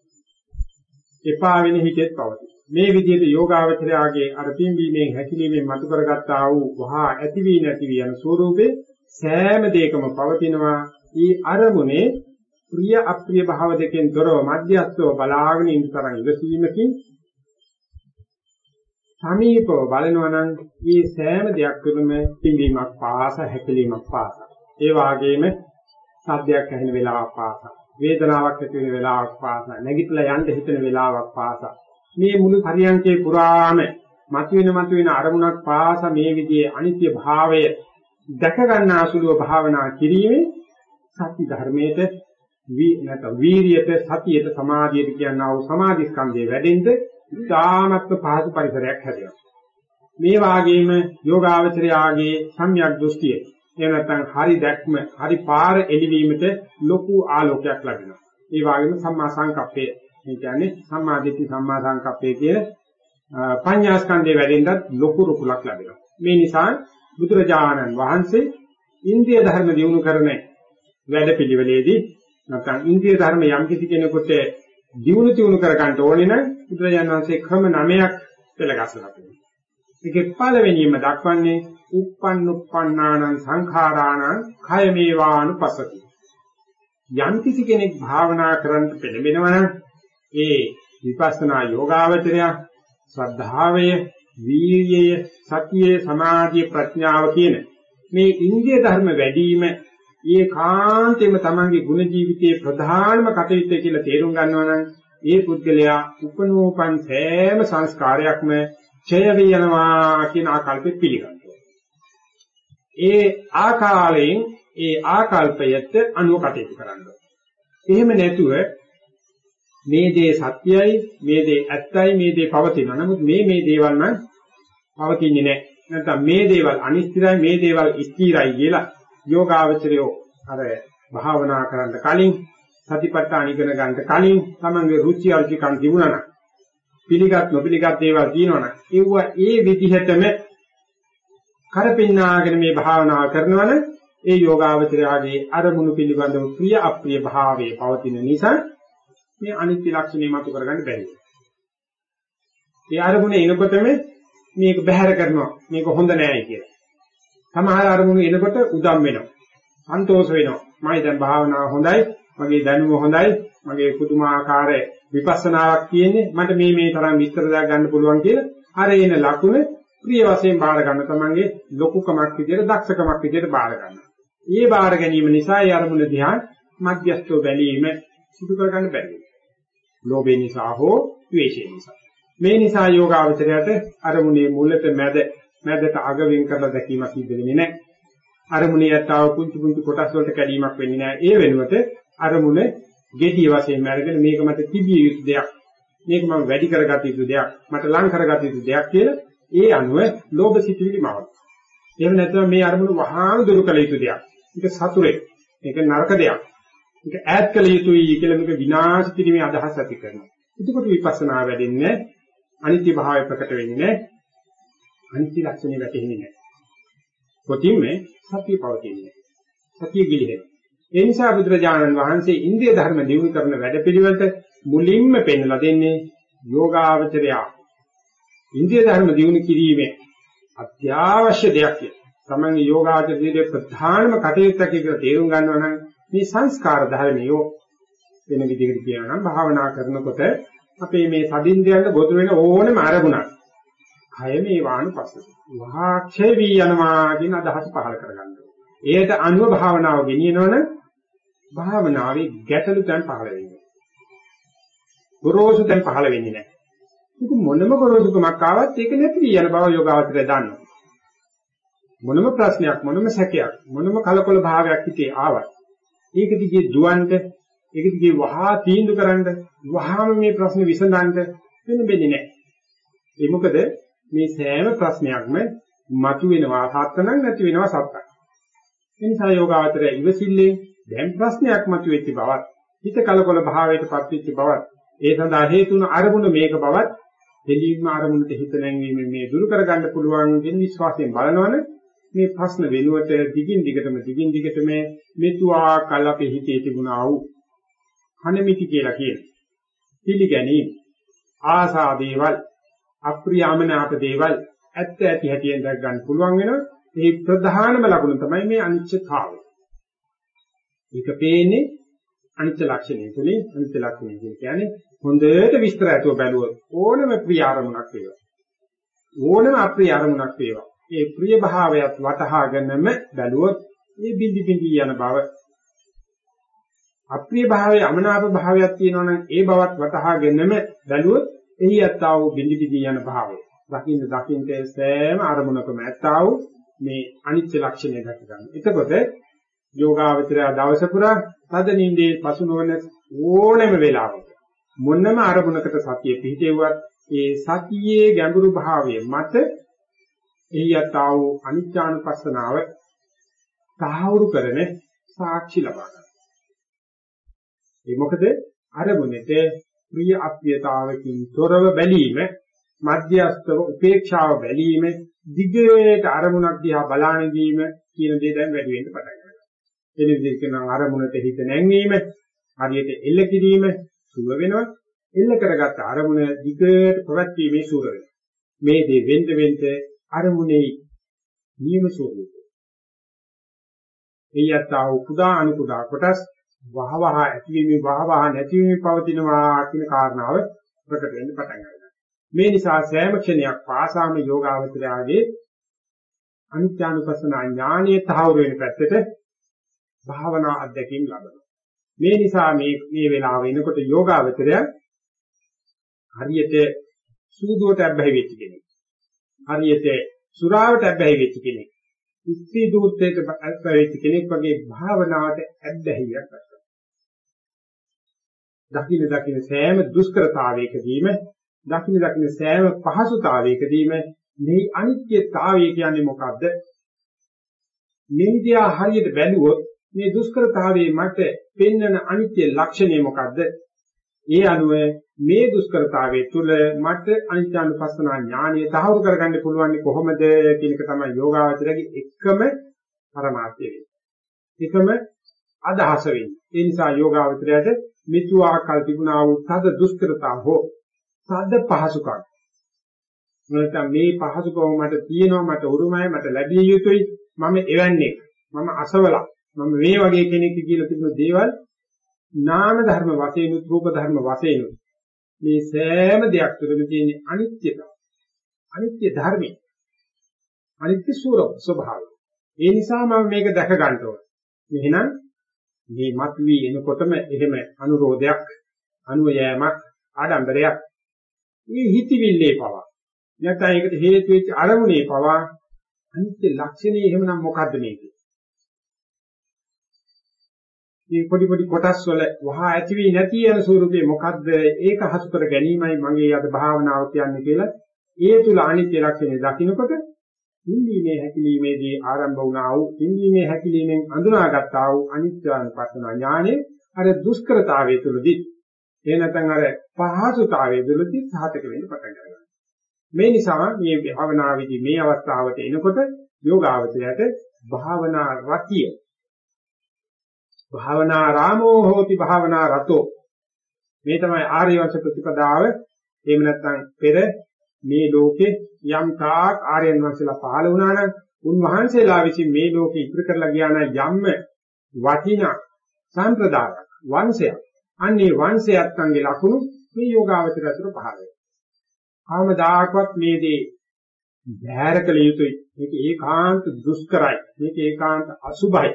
A: එපා වෙන හිතෙත් පවතී. මේ විදිහට යෝගාවචරයාගේ අර පිම්බීමෙන් හැකිලීමෙන් මතු කරගත්තා වූ වහා ඇති වී නැති වී යන ස්වરૂපේ සෑම දෙයකම පවතිනවා. ඊ අරමුණේ ප්‍රිය අප්‍රිය භාව දෙකෙන් තොරව මධ්‍යස්ථව බලාගෙන ඉන්න තරම් ඉවසීමකින් සමීපව බලනවා නම් මේ සෑම දෙයක් තුළම පිම්බීමක් පාස හැකිලීමක් පාස. ඒ වාගේම සද්දයක් ඇහෙන වෙලාවක් පාස. වේදනාවක් ඇති වෙන වෙලාවක් පාස. නැගිටලා යන්න හිතෙන වෙලාවක් පාස. මේ මුළු පරියන්කේ පුරාම මතුවෙන මතුවෙන අරමුණක් පාස මේ විදිහේ අනිත්‍ය භාවය දැක ගන්න අසුලව භාවනා කිරීමේ සති ධර්මයේද වී නැත්නම් වීරියට සතියට සමාධියට කියනවා වූ සමාධි ස්කන්ධයේ වැඩෙන්න ඉතාමත්ම පහසු පරිසරයක් හැදෙනවා. මේ වාගේම යෝගාවචරයාගේ සම්‍යක් දෘෂ්ටිය එහෙම නැත්නම් හරි දැක්ම හරි පාර එළිවීමට ලොකු ආලෝකයක් ලැබෙනවා. ඒ වගේම සම්මා සංකප්පය ඒ කියන්නේ සම්මා දිට්ඨි සම්මා සංකප්පය කියන පඤ්ඤාස්කන්ධය වැඩෙන්නත් ලොකු රුකුලක් ලැබෙනවා. මේ නිසා බුදුරජාණන් වහන්සේ ඉන්ද්‍රිය ධර්ම දියුණු කරන වැඩපිළිවෙලේදී නැත්නම් ඉන්ද්‍රිය ධර්ම යම් කිසි කෙනෙකුට දියුණු තියුණු කර ගන්න ඕනේ නම් බුදුරජාණන් වහන්සේ ක්‍රම 9ක් පෙළගස්සලා තියෙනවා. ඒකේ පළවෙනියම දක්වන්නේ uppannuppannanan සංඛාරාණං khayamevānupassati. යම් කිසි කෙනෙක් භාවනා කරන්න පෙළඹෙනවනම් ඒ විපස්සනා යෝගාවචරය ශ්‍රද්ධාවය වීර්යය සතියේ සමාධිය ප්‍රඥාව කියන මේ ඉන්දිය ධර්ම වැඩිම ඒකාන්තයෙන්ම තමන්ගේ ගුණ ජීවිතයේ ප්‍රධානම කටයුත්ත කියලා තේරුම් ගන්නවා නම් ඒ පුද්ගලයා උපනෝපන් සෑම සංස්කාරයක්ම ඡය වෙනවා කියන ආකල්පෙ පිළිගන්නවා. ඒ ආකාරයෙන් ඒ ආකල්පයට අනුව කටයුතු කරනවා. එහෙම නැතුව මේ දේ සත්‍යයි මේ දේ ඇත්තයි මේ දේ පවතිනවා. නමුත් මේ මේ දේවල් නම් පවතින්නේ නැහැ. නැත්නම් මේ දේවල් අනිත්‍යයි මේ දේවල් ස්ථිරයි කියලා යෝගාවචරයෝ අර භාවනා කරන්න කලින් සතිපට්ඨාන ඉගෙන ගන්න කලින් තමන්ගේ රුචි අරුචිකම් තිබුණා නම් පිළිගත් නොපිළිගත් දේවල් තියෙනවනම් ඒව ඒ විදිහටම කරපින්නාගෙන මේ භාවනාව කරනවනම් ඒ යෝගාවචරයාගේ අරමුණු පිළිබඳව ප්‍රිය අප්‍රිය භාවයේ පවතින නිසා මේ අනිත්‍ය ලක්ෂණය මතු කරගන්න බැහැ. ඒ අරමුණ එනකොටම මේක බැහැර කරනවා මේක හොඳ නෑයි කියලා. සමහර අරමුණු එනකොට උදම් වෙනවා. සන්තෝෂ වෙනවා. මයි දැන් භාවනාව හොඳයි, මගේ දැනුම හොඳයි, මගේ පුදුමාකාර විපස්සනාවක් තියෙන්නේ. මට මේ මේ තරම් විස්තර දා ගන්න පුළුවන් කියලා අර එන ලකුණ ප්‍රිය වශයෙන් බාර ගන්න තමන්ගේ ලොකුකමක් විදියට, දක්ෂකමක් විදියට බාර ගන්නවා. ඒ බාර ගැනීම නිසා ඒ අරමුණ දිහා මධ්‍යස්ථව බැලීම සිදු කරගන්න බැහැ. ලෝභය නිසා හෝ ද්වේෂය නිසා. මේ නිසා යෝගාවචරයට අරමුණේ මුලට මැද මැදට අග වෙන් කරලා දැකීමක් සිද්ධ වෙන්නේ නැහැ. අරමුණේ යතාව කුංචු කුංචු කොටස් වලට කැඩීමක් වෙන්නේ නැහැ. ඒ වෙනුවට අරමුණ ගෙඩිය වශයෙන් අරගෙන මේක මත තිබිය යුතු දෙයක්. මේක මම වැඩි කරගත යුතු දෙයක්. මට ලං කරගත යුතු දෙයක් කියලා ඒ අනුව ලෝභ සිතුවිලි මවන. එහෙම නැත්නම් මේ අරමුණ වහාම දුරු කළ යුතු දෙයක්. මේක සතුරේ. මේක නරක දෙයක්. මේක ඈත් කළ යුතුයි කියලා මේක විනාශ කිරීමේ අදහස ඇති කරනවා. එතකොට විපස්සනා වැඩෙන්නේ අනිත්‍ය භාවය ප්‍රකට වෙන්නේ අනිත්‍ය ලක්ෂණය වැටෙන්නේ නැහැ. කොටින්ම සතිය පවතින්නේ. සතිය ගිලිහෙන. ඒ නිසා බුදුරජාණන් වහන්සේ ඉන්දිය ධර්ම දියුණු කරන වැඩපිළිවෙලට මුලින්ම පෙන්වලා දෙන්නේ යෝගාවචරය. ඉන්දිය ධර්ම දියුණු කිරීමේ අත්‍යවශ්‍ය දෙයක් කියලා. තමන්ගේ යෝගාචරයේ ප්‍රධානම කටයුත්තක් කියලා තේරුම් ගන්නවා නම් මේ සංස්කාර ධර්මියෝ වෙන විදිහකට කියනවා නම් භාවනා කරනකොට අපේ මේ සදින්දයන්ට ගොඩ වෙන ඕනෙම අරමුණක්. කය මේ වානුපස්සති. වහාක්ෂේ වී යනවා කියන අදහස පහල කරගන්න ඕනේ. ඒකට අනුව භාවනාව ගෙනියනවනම් භාවනාවේ ගැටලු තැන් පහල වෙන්නේ. ගොරෝසු තැන් පහල වෙන්නේ නැහැ. ඉතින් මොනම ගොරෝසුකමක් ආවත් ඒක නැති වී යන බව යෝගාවචරය දන්නවා. මොනම ප්‍රශ්නයක් මොනම සැකයක් මොනම කලකොල භාවයක් හිතේ ආවත් ඒක දිගේ දුවන්ට ඒක දිගේ වහා තීන්දුව කරන්න වහාම මේ ප්‍රශ්නේ විසඳන්න වෙන බෙන්නේ නැහැ. ඒ මොකද මේ සෑම ප්‍රශ්නයක්ම මතුවෙනවා සත්‍යනම් නැති වෙනවා සත්‍යයි. ඒ නිසා යෝගාවචරය ඉවසිල්ලෙන් දැන් ප්‍රශ්නයක් මතුවෙච්ච බවත් හිත කලකොල භාවයටපත් වෙච්ච බවත් ඒ සඳහා හේතුන අරමුණ මේක බවත් දෙලින්ම අරමුණට හිත නැංවීම මේ දුරු කරගන්න පුළුවන් කියන විශ්වාසයෙන් බලනවනේ මේ ප්‍රශ්න වෙනුවට දිගින් දිගටම දිගින් දිගටම මෙතුආ කල් අපේ හිතේ තිබුණා වූ කණමිති කියලා කියන පිළිගැනීම ආසා දේවල් අප්‍රියමනාප දේවල් ඇත්ත ඇති හැටියෙන් දැක් ගන්න පුළුවන් වෙනවා මේ ප්‍රධානම ලකුණ තමයි මේ අනිච්චතාවය. ඒක පේන්නේ අනිත්‍ය ලක්ෂණය තුනේ අනිත්‍ය ලක්ෂණය කියන්නේ හොඳට විස්තර ඇතුව බැලුවොත් ඕනම ප්‍රිය අරමුණක් වේවා. ඕනම අප්‍රිය අරමුණක් වේවා. ඒ ප්‍රිය භාවයත් වටහාගෙනම බැලුවොත් මේ බිඳි බිඳි යන බව අප්‍රිය භාවයේ අමනාප භාවයක් තියෙනවනම් ඒ බවත් වටහාගෙනම බැලුවොත් එහි යත්තා වූ බිඳි බිඳි යන භාවය. දකින්න දකින්න සෑම අරමුණකම ඇත්තා වූ මේ අනිත්‍ය ලක්ෂණය දැක ගන්න. එතකොට යෝගාවචරය දවස පුරා තද නින්දේ පසු නොවන ඕනෑම වෙලාවක මොනම අරමුණකට සතිය පිහිටෙව්වත් ඒ සතියේ ගැඹුරු භාවය මත එහියතා වූ අනිත්‍යානුපස්සනාව සාහවුරු කරන සාක්ෂි ලබා ගන්න. ඒ මොකද අරමුණට ප්‍රිය අප්‍රියතාවකින් තොරව බැලීම මධ්‍යස්තව උපේක්ෂාව බැලීම දිගට අරමුණක් දිහා බලාගෙන කියන දේ දැන් වැඩි වෙන්න පටන් ගන්නවා. එන විදිහට නම් අරමුණට හිත නැංවීම හරියට එල්ල කිරීම සුව වෙනවා. එල්ල කරගත්ත අරමුණ දිගට ප්‍රවැත්ීමේ සුර වෙනවා. මේ දේ වෙන්න වෙන්න අරමුණේ නියම ස්වરૂපය. එයත්තා කුඩා අනුකුඩා කොටස් වහවහ ඇතිවීම වහවහ නැතිවීම පවතිනවා කියන කාරණාව ප්‍රකට වෙන්න පටන් ගන්නවා. මේ නිසා සෑම ක්ෂණයක් පාසාම යෝගාවචරයාගේ අනිත්‍යානුපස්සන ඥානීය තහවුරු වෙන පැත්තට භාවනා අධ්‍යක්ීම් ලබනවා. මේ නිසා මේ මේ වෙලාව වෙනකොට යෝගාවචරය හරියට සූදුවට අබ්බැහි වෙච්ච කෙනෙක්. හරියට සුරාවට අබ්බැහි වෙච්ච කෙනෙක්. ඉස්ති දූතයට අබ්බැහි වෙච්ච කෙනෙක් වගේ භාවනාවට අබ්බැහියක් ගන්නවා. දකින්න දකින්න සෑම දුෂ්කරතාවයකදීම දකින්න දකින්න සෑම පහසුතාවයකදීම මේ අනිත්‍යතාවය කියන්නේ මොකද්ද? මේ දිහා හරියට බැලුවොත් මේ දුෂ්කරතාවයේ මට පෙන්වන අනිත්‍ය ලක්ෂණය මොකද්ද? ඒ අනුව මේ දුෂ්කරතාවයේ තුල මට අනිත්‍යානුපස්සනා ඥානය තහවුරු කරගන්න පුළුවන් කොහොමද කියන එක තමයි යෝගාවචරයේ එකම පරමාර්ථය වෙන්නේ. එකම අදහස වෙන්නේ. ඒ නිසා යෝගාවචරයට මිතු ආකල් තිබුණා වූ තද දුෂ්කරතා හෝ තද පහසුකම්. නැත්නම් මේ පහසුකම මට තියෙනවා මට උරුමයි මට ලැබිය යුතුයි මම එවන්නේ මම අසවලා මම මේ වගේ කෙනෙක් කියලා තිබුණු දේවල් නාම ධර්ම වශයෙන් රූප ධර්ම වශයෙන් මේ සෑම දෙයක් තුළම තියෙන අනිත්‍යතාව. අනිත්‍ය ධර්මයි. අනිත්‍ය ස්වභාවය. ඒ නිසා මම මේක දැක ගන්න ඕන. එහෙනම් මේ මතුවී එනකොටම එහෙම අනුරෝධයක්, අනුයෑමක්, ආඩම්බරයක් මේ හිතවිල්ලේ පවා. නැත්නම් ඒකට හේතු වෙච්ච අරමුණේ පවා අනිත්‍ය ලක්ෂණේ එහෙමනම් මොකද්ද මේක? මේ පොඩි පොඩි කොටස් වල වහා ඇති වී නැති යන ස්වරූපේ මොකද්ද ඒක හසු කර ගැනීමයි මගේ අද භාවනාව කියන්නේ කියලා ඒ තුල අනිත්‍ය ලක්ෂණය දකිනකොට ඉන්දීමේ හැකිලීමේදී ආරම්භ වුණා වූ ඉන්දීමේ හැකිලීමෙන් අඳුනාගත්තා වූ අනිත්‍යන ඥානෙ අර දුෂ්කරතාවයේ තුලදී ඒ නැත්නම් අර පහසුතාවයේ තුලදී සාතක වෙන්න පටන් ගන්නවා. මේ නිසා මේ භාවනාවේදී මේ අවස්ථාවට එනකොට යෝගාවචරයට භාවනා රතිය භාවනා රාමෝ හෝති භාවනා රතෝ. මේ තමයි ආර්ය වංශ ප්‍රතිපදාව. එහෙම නැත්නම් පෙර මේ ලෝකේ යම් තාක් ආර්යයන් වහන්සේලා පහළ වුණා නම් උන්වහන්සේලා විසින් මේ ලෝකේ ඉදිරි කරලා ගියා නම් යම්ම වටිනා සම්ප්‍රදායක් වංශයක් අන්නේ වංශයත්න්ගේ ලකුණු මේ යෝගාවචර අතර පහළ වෙනවා. ආමදායකවත් මේ දේ බහැරකල යුතුයි. මේක ඒකාන්ත දුෂ්කරයි. මේක ඒකාන්ත අසුභයි.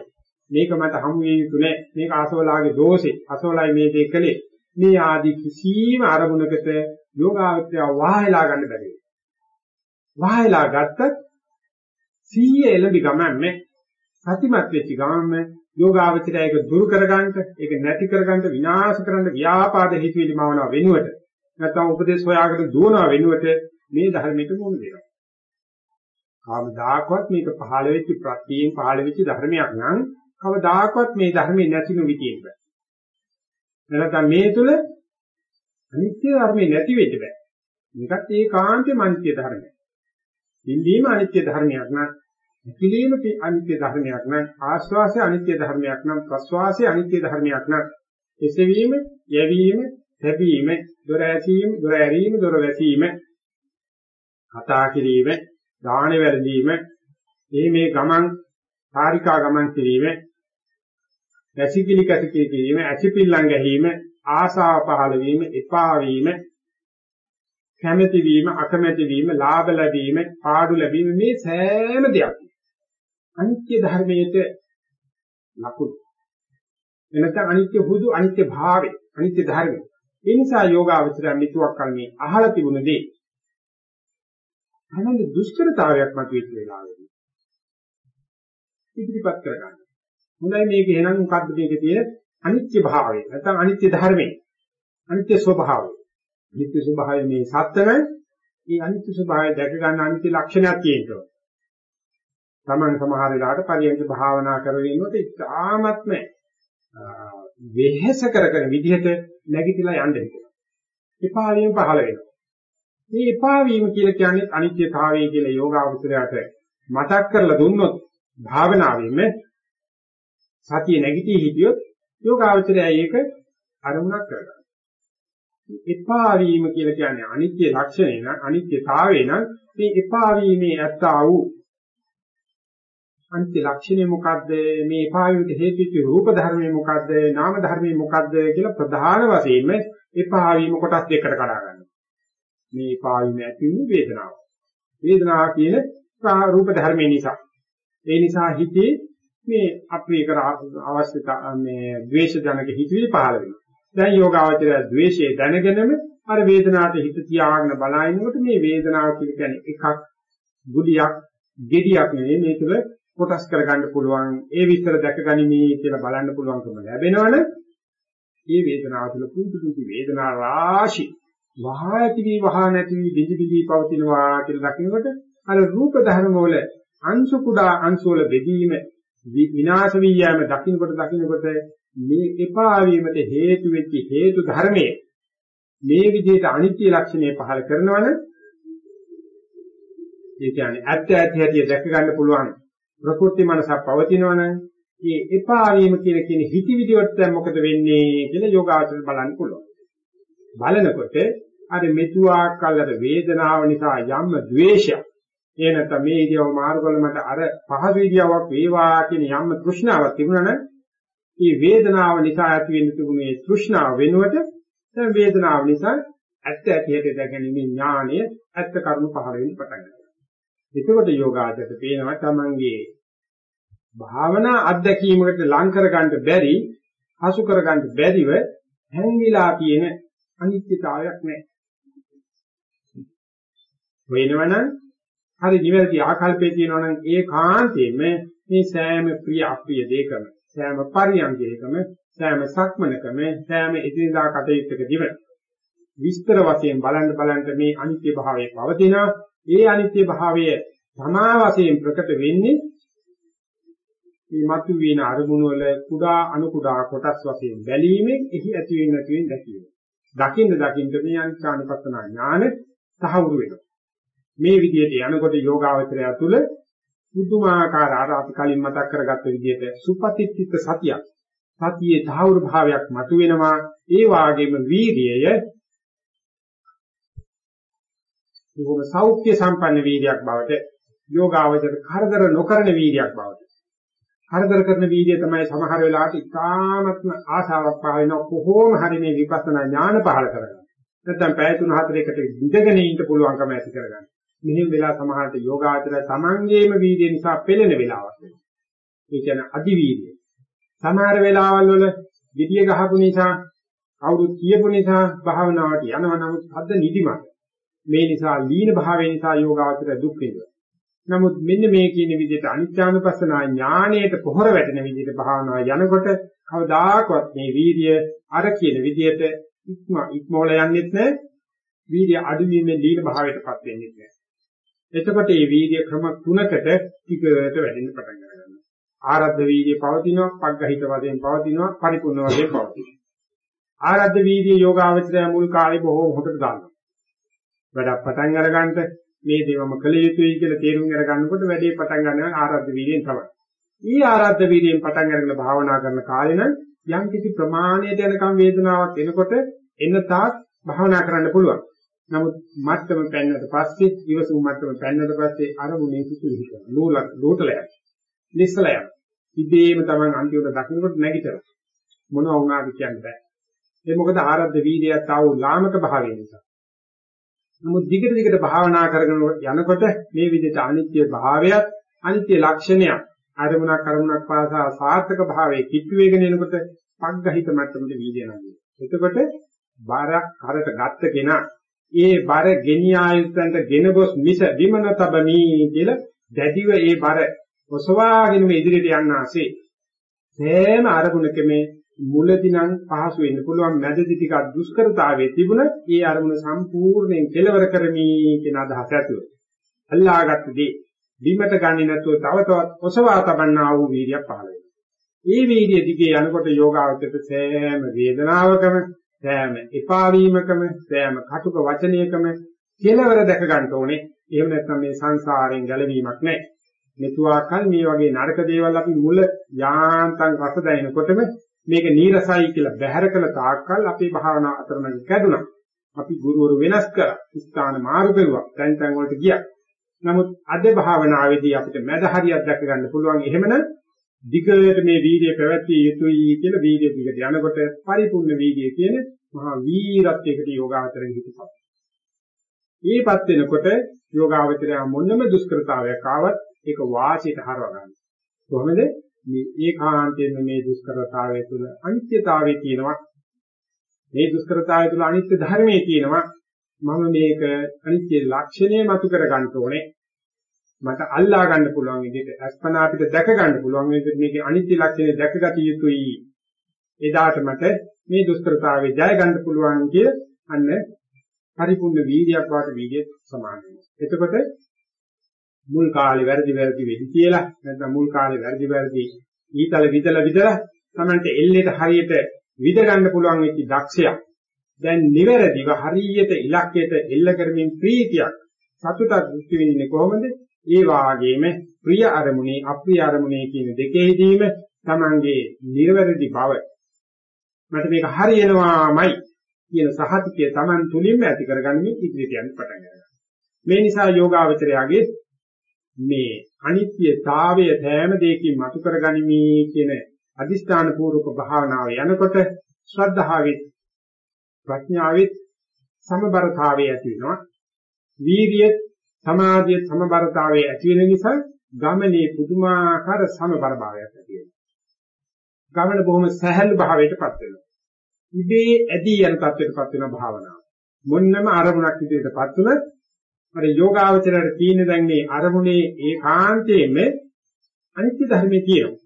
A: මේක මට හමු වෙ යුතු නෑ. මේක අසවලාගේ දෝෂේ. අසවලයි මේ දේ කළේ. මේ ආදී කිසිම අරමුණකට යෝගාවචරය වහයලා ගන්න බැරි වෙනවා. වහයලා ගත්තත් සීයේ එළඹි ගමන්නේ සතිමත් වෙච්ච ගමන්ම යෝගාවචරය ඒක දුරු කරගන්න, ඒක නැති කරගන්න, විනාශ කරන්න ව්‍යාපාද හිතවිලි මවනවා වෙනුවට නැත්නම් උපදේශ හොයාගෙන දුවනවා වෙනුවට මේ ධර්මයට මුහුණ දෙනවා. කවදාකවත් මේක පහළ වෙච්ච ප්‍රත්‍යයෙන් පහළ වෙච්ච ධර්මයක් නම් කවදාකවත් මේ ධර්මයේ නැතිනු විදියෙන් බෑ. නැත්නම් මේ තුල අනිත්‍ය ධර්මයේ නැති වෙන්න බෑ. මේකත් ඒකාන්තෙම අනිත්‍ය ධර්මයක්. ඉන්දීම අනිත්‍ය ධර්මයක් නම් පිළීම අනිත්‍ය ධර්මයක් නම් ආස්වාසය අනිත්‍ය ධර්මයක් නම් ප්‍රස්වාසය අනිත්‍ය ධර්මයක් නම් එසවීම යැවීම තැබීම දොර ඇසීම දොර ඇරීම දොර වැසීම කතා කිරීම දාන වැළඳීම මේ මේ ගමන් කාරිකා ගමන් කිරීම වැසිකිලි කැසිකිලි කිරීම ඇසිපිල්ලම් ගැහිීම ආසාව පහළ වීම එපා වීම කැමැති වීම අකමැති වීම ලාභ ලැබීම පාඩු ලැබීම මේ සෑම දෙයක්. අනිත්‍ය ධර්මයේට ලකුණු එනතන අනිත්‍ය හුදු අනිත්‍ය භාවය අනිත්‍ය ධර්මය. ඒ නිසා යෝගාවචරය මිතුවක් කල මේ අහලා තිබුණ දේ. අනන්ත දුෂ්කරතාවයක් මතුවෙච්ච වෙලාවෙදී ඉදිරිපත් කරගන්න. හොඳයි මේක එහෙනම් මොකද්ද මේකේ තියෙන අනිත්‍ය භාවය නැත්නම් අනිත්‍ය ධර්මය අනිත්‍ය ස්වභාවය. අනිත්‍ය ස්වභාවය මේ සත්‍යම මේ අනිත්‍ය ස්වභාවය දැක ගන්න අනිත්‍ය ලක්ෂණයක් තියෙනවා. තමන් සමහර වෙලාවට පරියන්ක භාවනා කරගෙන ඉන්නකොට ඉතාමත්ම වෙහෙස කරගෙන විදිහට නැගිටලා යන්න හිතෙනවා. එපා වීම පහළ වෙනවා. මේ එපා වීම කියලා කියන්නේ අනිත්‍යතාවය කියලා යෝගාවචරයට මතක් කරලා දුන්නොත් භාවනාවෙම සතිය නැගිටී හිටියොත් යෝගාවචරය ඒක අරමුණක් කරගන්නවා. එපා වීම කියලා කියන්නේ අනිත්‍ය ලක්ෂණය නම් අනිත්‍යතාවය නම් මේ එපා වීමේ ඇත්තා වූ අනිත්‍ය ලක්ෂණය මොකද්ද මේ එපා වීමට හේතු වෙච්ච රූප ධර්මය මොකද්ද නාම ධර්මය මොකද්ද කියලා ප්‍රධාන වශයෙන්ම එපා වීම කොටස් දෙකකට කඩා ගන්නවා. මේ එපා වීම ඇති වූ වේදනාව. වේදනාව කියන රූප ධර්මය නිසා. ඒ නිසා හිතේ මේ අප්‍රිය කර අවශ්‍යතා මේ ද්වේෂ ජනක හිතවිලි පහළ වෙනවා. දැන් යෝගාවචරය ද්වේෂය දැනගෙනම අර වේදනාවට හිත තියාගෙන බලනකොට මේ වේදනාව කියන්නේ එකක් ගුලියක් gediyak නෙවෙයි මේ තුල කොටස් කරගන්න පුළුවන් ඒ විස්තර දැකගනිමි කියලා බලන්න පුළුවන්කම ලැබෙනවනේ මේ වේදනාව තුළ පුංචි පුංචි වේදනා රාශි වහා ඇති වී වහා නැති වී දිදි දිදි පවතිනවා කියලා දකිනකොට අර රූප ධර්ම වල අංශු කුඩා අංශු වල බෙදීම විනාශ වී යෑම දකින්නකොට දකින්නකොට මේ එපා වීමට හේතු වෙච්ච හේතු ධර්මයේ මේ විදිහට අනිත්‍ය ලක්ෂණය පහල කරනවනේ ඒ කියන්නේ ඇත්ත ඇති හැටි දැක ගන්න පුළුවන් ප්‍රකෘති මනසක් පවතිනවනේ මේ එපා වීම කියලා කියන හිතවිලි වලට දැන් මොකද වෙන්නේ කියලා යෝගාචර බලන්න පුළුවන්. බලනකොට අර මෙතුආ කල්ලට වේදනාව නිසා යම් ද්වේෂයක් ඒ නැත්නම් මේ ඉරියව මාරු කළ මට අර පහසු ඉරියව්වක් වේවා කියන යම් තෘෂ්ණාවක් තිබුණා නම් මේ වේදනාව නිසා ඇති වෙන්න තිබුණේ තෘෂ්ණාව වෙනුවට දැන් වේදනාව නිසා ඇත්ත ඇති හැටි දැකීමේ ඥානය ඇත්ත කරුණු පහළ වෙන්න පටන් ගන්නවා. එතකොට යෝගාචරයට පේනවා තමන්ගේ භාවනා අත්දැකීමකට ලං කරගන්න බැරි, හසු කරගන්න බැරිව හැංගිලා තියෙන අනිත්‍යතාවයක් නැහැ. වෙනවනම් හරි නිවැරදි ආකල්පයේ තියෙනවා නම් ඒ කාන්තේම මේ සෑම ප්‍රිය අප්‍රිය දෙකම සෑම පරියන්කයකම සෑම සක්මනකම සෑම එදිනදා කටයුත්තකදීම විස්තර වශයෙන් බලන්න බලන්න මේ අනිත්‍ය භාවය පවතිනවා ඒ අනිත්‍ය භාවය තමා වශයෙන් ප්‍රකට වෙන්නේ මේ මතු වෙන අරමුණු වල කුඩා අණු කුඩා කොටස් වශයෙන් බැලීමෙන් එහි ඇති වෙන නැති වෙන දැකීම. දකින්න දකින්න මේ අනිත්‍යානුපස්සන ඥාන තහවුරු වෙනවා. මේ විදිහට යනකොට යෝගාවචරය තුළ බුදුමාකාර අර අපි කලින් මතක් කරගත්ත විදිහට සුපතිත්තික සතියක් සතියේ තහවුරු භාවයක් මතුවෙනවා ඒ වාගේම වීර්යය බොහොම සෞඛ්‍ය සම්පන්න වීර්යයක් බවට යෝගාවචර කරදර නොකරන වීර්යයක් බවට කරදර කරන වීර්යය තමයි සමහර වෙලාවට ඉතාමත්ම ආශාවක් පහළ වෙන කොහොම හරි මේ විපස්සනා ඥාන පහළ කරගන්න. නැත්නම් පැය 3-4කට ඉඳගෙන ඉන්න පුළුවන්කම ඇති කරගන්න. මෙහෙම වෙලා සමහරට යෝගාචර තමන්ගේම වීර්යය නිසා පෙළෙන වෙලාවක් වෙනවා. ඒ කියන්නේ අදි වීර්යය. සමහර වෙලාවල් වල gediya ගහපු නිසා කවුරුත් කියපු නිසා භාවනාවට යනවා නමුත් හද නිදිමත. මේ නිසා ලීන භාවය නිසා යෝගාචර දුක් වෙනවා. නමුත් මෙන්න මේ කියන විදිහට අනිත්‍යානුපස්සනා ඥාණයට පොහොර වැටෙන විදිහට භාවනාව යනකොට කවදාකවත් මේ වීර්ය අර කියන විදිහට ඉක්ම ඉක්මවල යන්නේත් නැහැ. වීර්ය අඩුවීමෙන් දීන භාවයටපත් වෙන්නේ නැහැ. එතකොට මේ වීර්ය ක්‍රම තුනකට ටිකට වැඩෙන්න පටන් ගන්නවා. ආරද්ධ වීර්ය පවතිනවා, පග්ගහිත වශයෙන් පවතිනවා, පරිපූර්ණ වශයෙන් පවතිනවා. ආරද්ධ වීර්ය යෝගාවචරය මුල් කාලේ බොහෝ හොඳට දානවා. වැඩක් පටන් අරගන්නට මේ දේවම කළ යුතුයි කියලා තේරුම් අරගන්නකොට වැඩේ පටන් ගන්නවා ආරද්ධ වීර්යයෙන් තමයි. මේ ආරද්ධ වීර්යයෙන් පටන් අරගෙන භාවනා කරන කාලේ නම් යම් කිසි ප්‍රමාණයට යනකම් වේදනාවක් එනකොට එන තාක් භාවනා කරන්න පුළුවන්. නමුත් මට්ටම පැන්නට පස්සේ ඉවසුම් මට්ටම පැන්නට පස්සේ අරමුණේ සිටු හිතන නූලක් නූතලයක් නිස්සලයක් ඉබේම තමයි අන්තිමට දකින්නකොට නැගිටලා. මොනවා වුණාද කියන්න බෑ. ඒ මොකද ආරද්ධ වීර්යයත් ආව ලාමක භාවය නිසා. නමුත් දිගට දිගට භාවනා කරගෙන යනකොට මේ විදිහට අනිත්‍ය භාවයත් අනිත්‍ය ලක්ෂණයක් අරමුණක් අරමුණක් පාසා සාර්ථක භාවයේ කිට්ටු වේගෙන එනකොට පග්ගහිත මට්ටමට වීර්යය නැගෙනවා එතකොට බාරක් කරට ගත්ත කෙනා ඒ බර ගෙනියා යුත්තන්ට ගෙන ගොස් මිස විමන තබමි කියලා දැඩිව ඒ බර ඔසවාගෙන මේ ඉදිරියට යන්න ආසේ සෑම අරමුණකම මුලදී නම් පහසු වෙන්න පුළුවන් මැදදී ටිකක් දුෂ්කරතාවයේ තිබුණ ඒ අරමුණ සම්පූර්ණයෙන් කෙලවර කරමි කියන අදහස ඇතුව අල්ලාගත්ත දේ බිමට ගන්නේ නැතුව තව තවත් ඔසවා තබන්නා වූ වීර්යය පහළ වෙනවා. ඒ වීර්ය දිගේ යනකොට යෝගාවචරයට සෑම වේදනාවකම සෑම එපා වීමකම සෑම කටුක වචනයකම කෙලවර දැක ගන්න ඕනේ. එහෙම නැත්නම් මේ සංසාරයෙන් ගැලවීමක් නැහැ. මෙතුආකල් මේ වගේ නරක දේවල් අපි මුල යාන්තම් රස දැනෙනකොටම මේක නීරසයි කියලා බැහැර කළ තාක්කල් අපේ භාවනා අතරමැද කැඩුනා. අපි ගුරුවරු වෙනස් කරා. ස්ථාන මාරු කරුවා. තැන් තැන් වලට ගියා. නමුත් අද භාවනාවේදී අපිට මැද හරියක් දැක ගන්න පුළුවන්. එහෙමනම් දිගට මේ වීර්යය පැවැත්විය යුතුයි කියලා වීර්ය දිගට යනකොට පරිපූර්ණ වීර්යය කියන මහා වීරත්වයකට යෝගාවචරයෙන් හිතපත්. ඊපත් වෙනකොට යෝගාවචරය මොනම දුෂ්කරතාවයක් ආවත් ඒක වාසියට හරව ගන්න. කොහොමද මේ ඒකාන්තයෙන් මේ දුෂ්කරතාවය තුළ අනිත්‍යතාවය තියෙනවා. මේ දුෂ්කරතාවය තුළ අනිත්‍ය ධර්මයේ තියෙනවා. මම මේක අනිත්‍ය ලක්ෂණය මතු කර ගන්න ඕනේ. මට අල්ලා ගන්න පුළුවන් විදිහට අස්පනා අපිට දැක ගන්න පුළුවන් විදිහට මේකේ අනිත්‍ය ලක්ෂණය දැකගත යුතුයි. එදාට මට මේ දුෂ්කරතාවේ ජය ගන්න පුළුවන් කිය අන්න පරිපූර්ණ වීර්යයක් වාට වීර්ය සමාන වෙනවා. එතකොට මුල් කාලේ වැරදි වැරදි වෙදි කියලා නැත්නම් මුල් කාලේ වැරදි වැරදි ඊතල විදලා විදලා තමන්ට එල්ලේට හරියට විද ගන්න පුළුවන් වෙච්ච දක්ෂයක් දැන් නිවැරදිව හරියට ඉලක්කයට එල්ල කරමින් ප්‍රීතියක් සතුටක් දෘෂ්ටි විඳින්නේ කොහොමද ඒ වාගේම ප්‍රිය අරමුණේ අප්‍රිය අරමුණේ කියන දෙකෙහිදීම Tamange නිර්වැරදි බව මට මේක හරියනවාමයි කියන සහතිකය Taman තුලින්ම ඇති කරගන්නේ ඉදිරියට යන්න පටන් ගන්නවා. මේ නිසා යෝගාවචරයාගේ මේ අනිත්‍යතාවය හැම දෙයකින් මතු කරගනිමි කියන අදිස්ථාන පූර්වක භාවනාව යනකොට ශ්‍රද්ධාවෙත් ප්‍රඥාවෙත් සමබරතාවය ඇති වෙනවා. වීර්යයත් සමාධිය සමබරතාවයේ ඇති වෙන නිසා ගමනේ පුදුමාකාර සමබර භාවයක් ඇති වෙනවා. ගමන බොහොම සැහැල්ලු භාවයකටපත් වෙනවා. ඉබේ ඇදී යන තත්ත්වයකටපත් වෙන භාවනාව. මොන්නම අරමුණක් විදිහටපත් උනත් අර යෝගාවචරයට තියෙන දැන් මේ අරමුණේ ඒකාන්තයෙන්ම අනිත්‍ය ධර්මයේ තියෙනවා.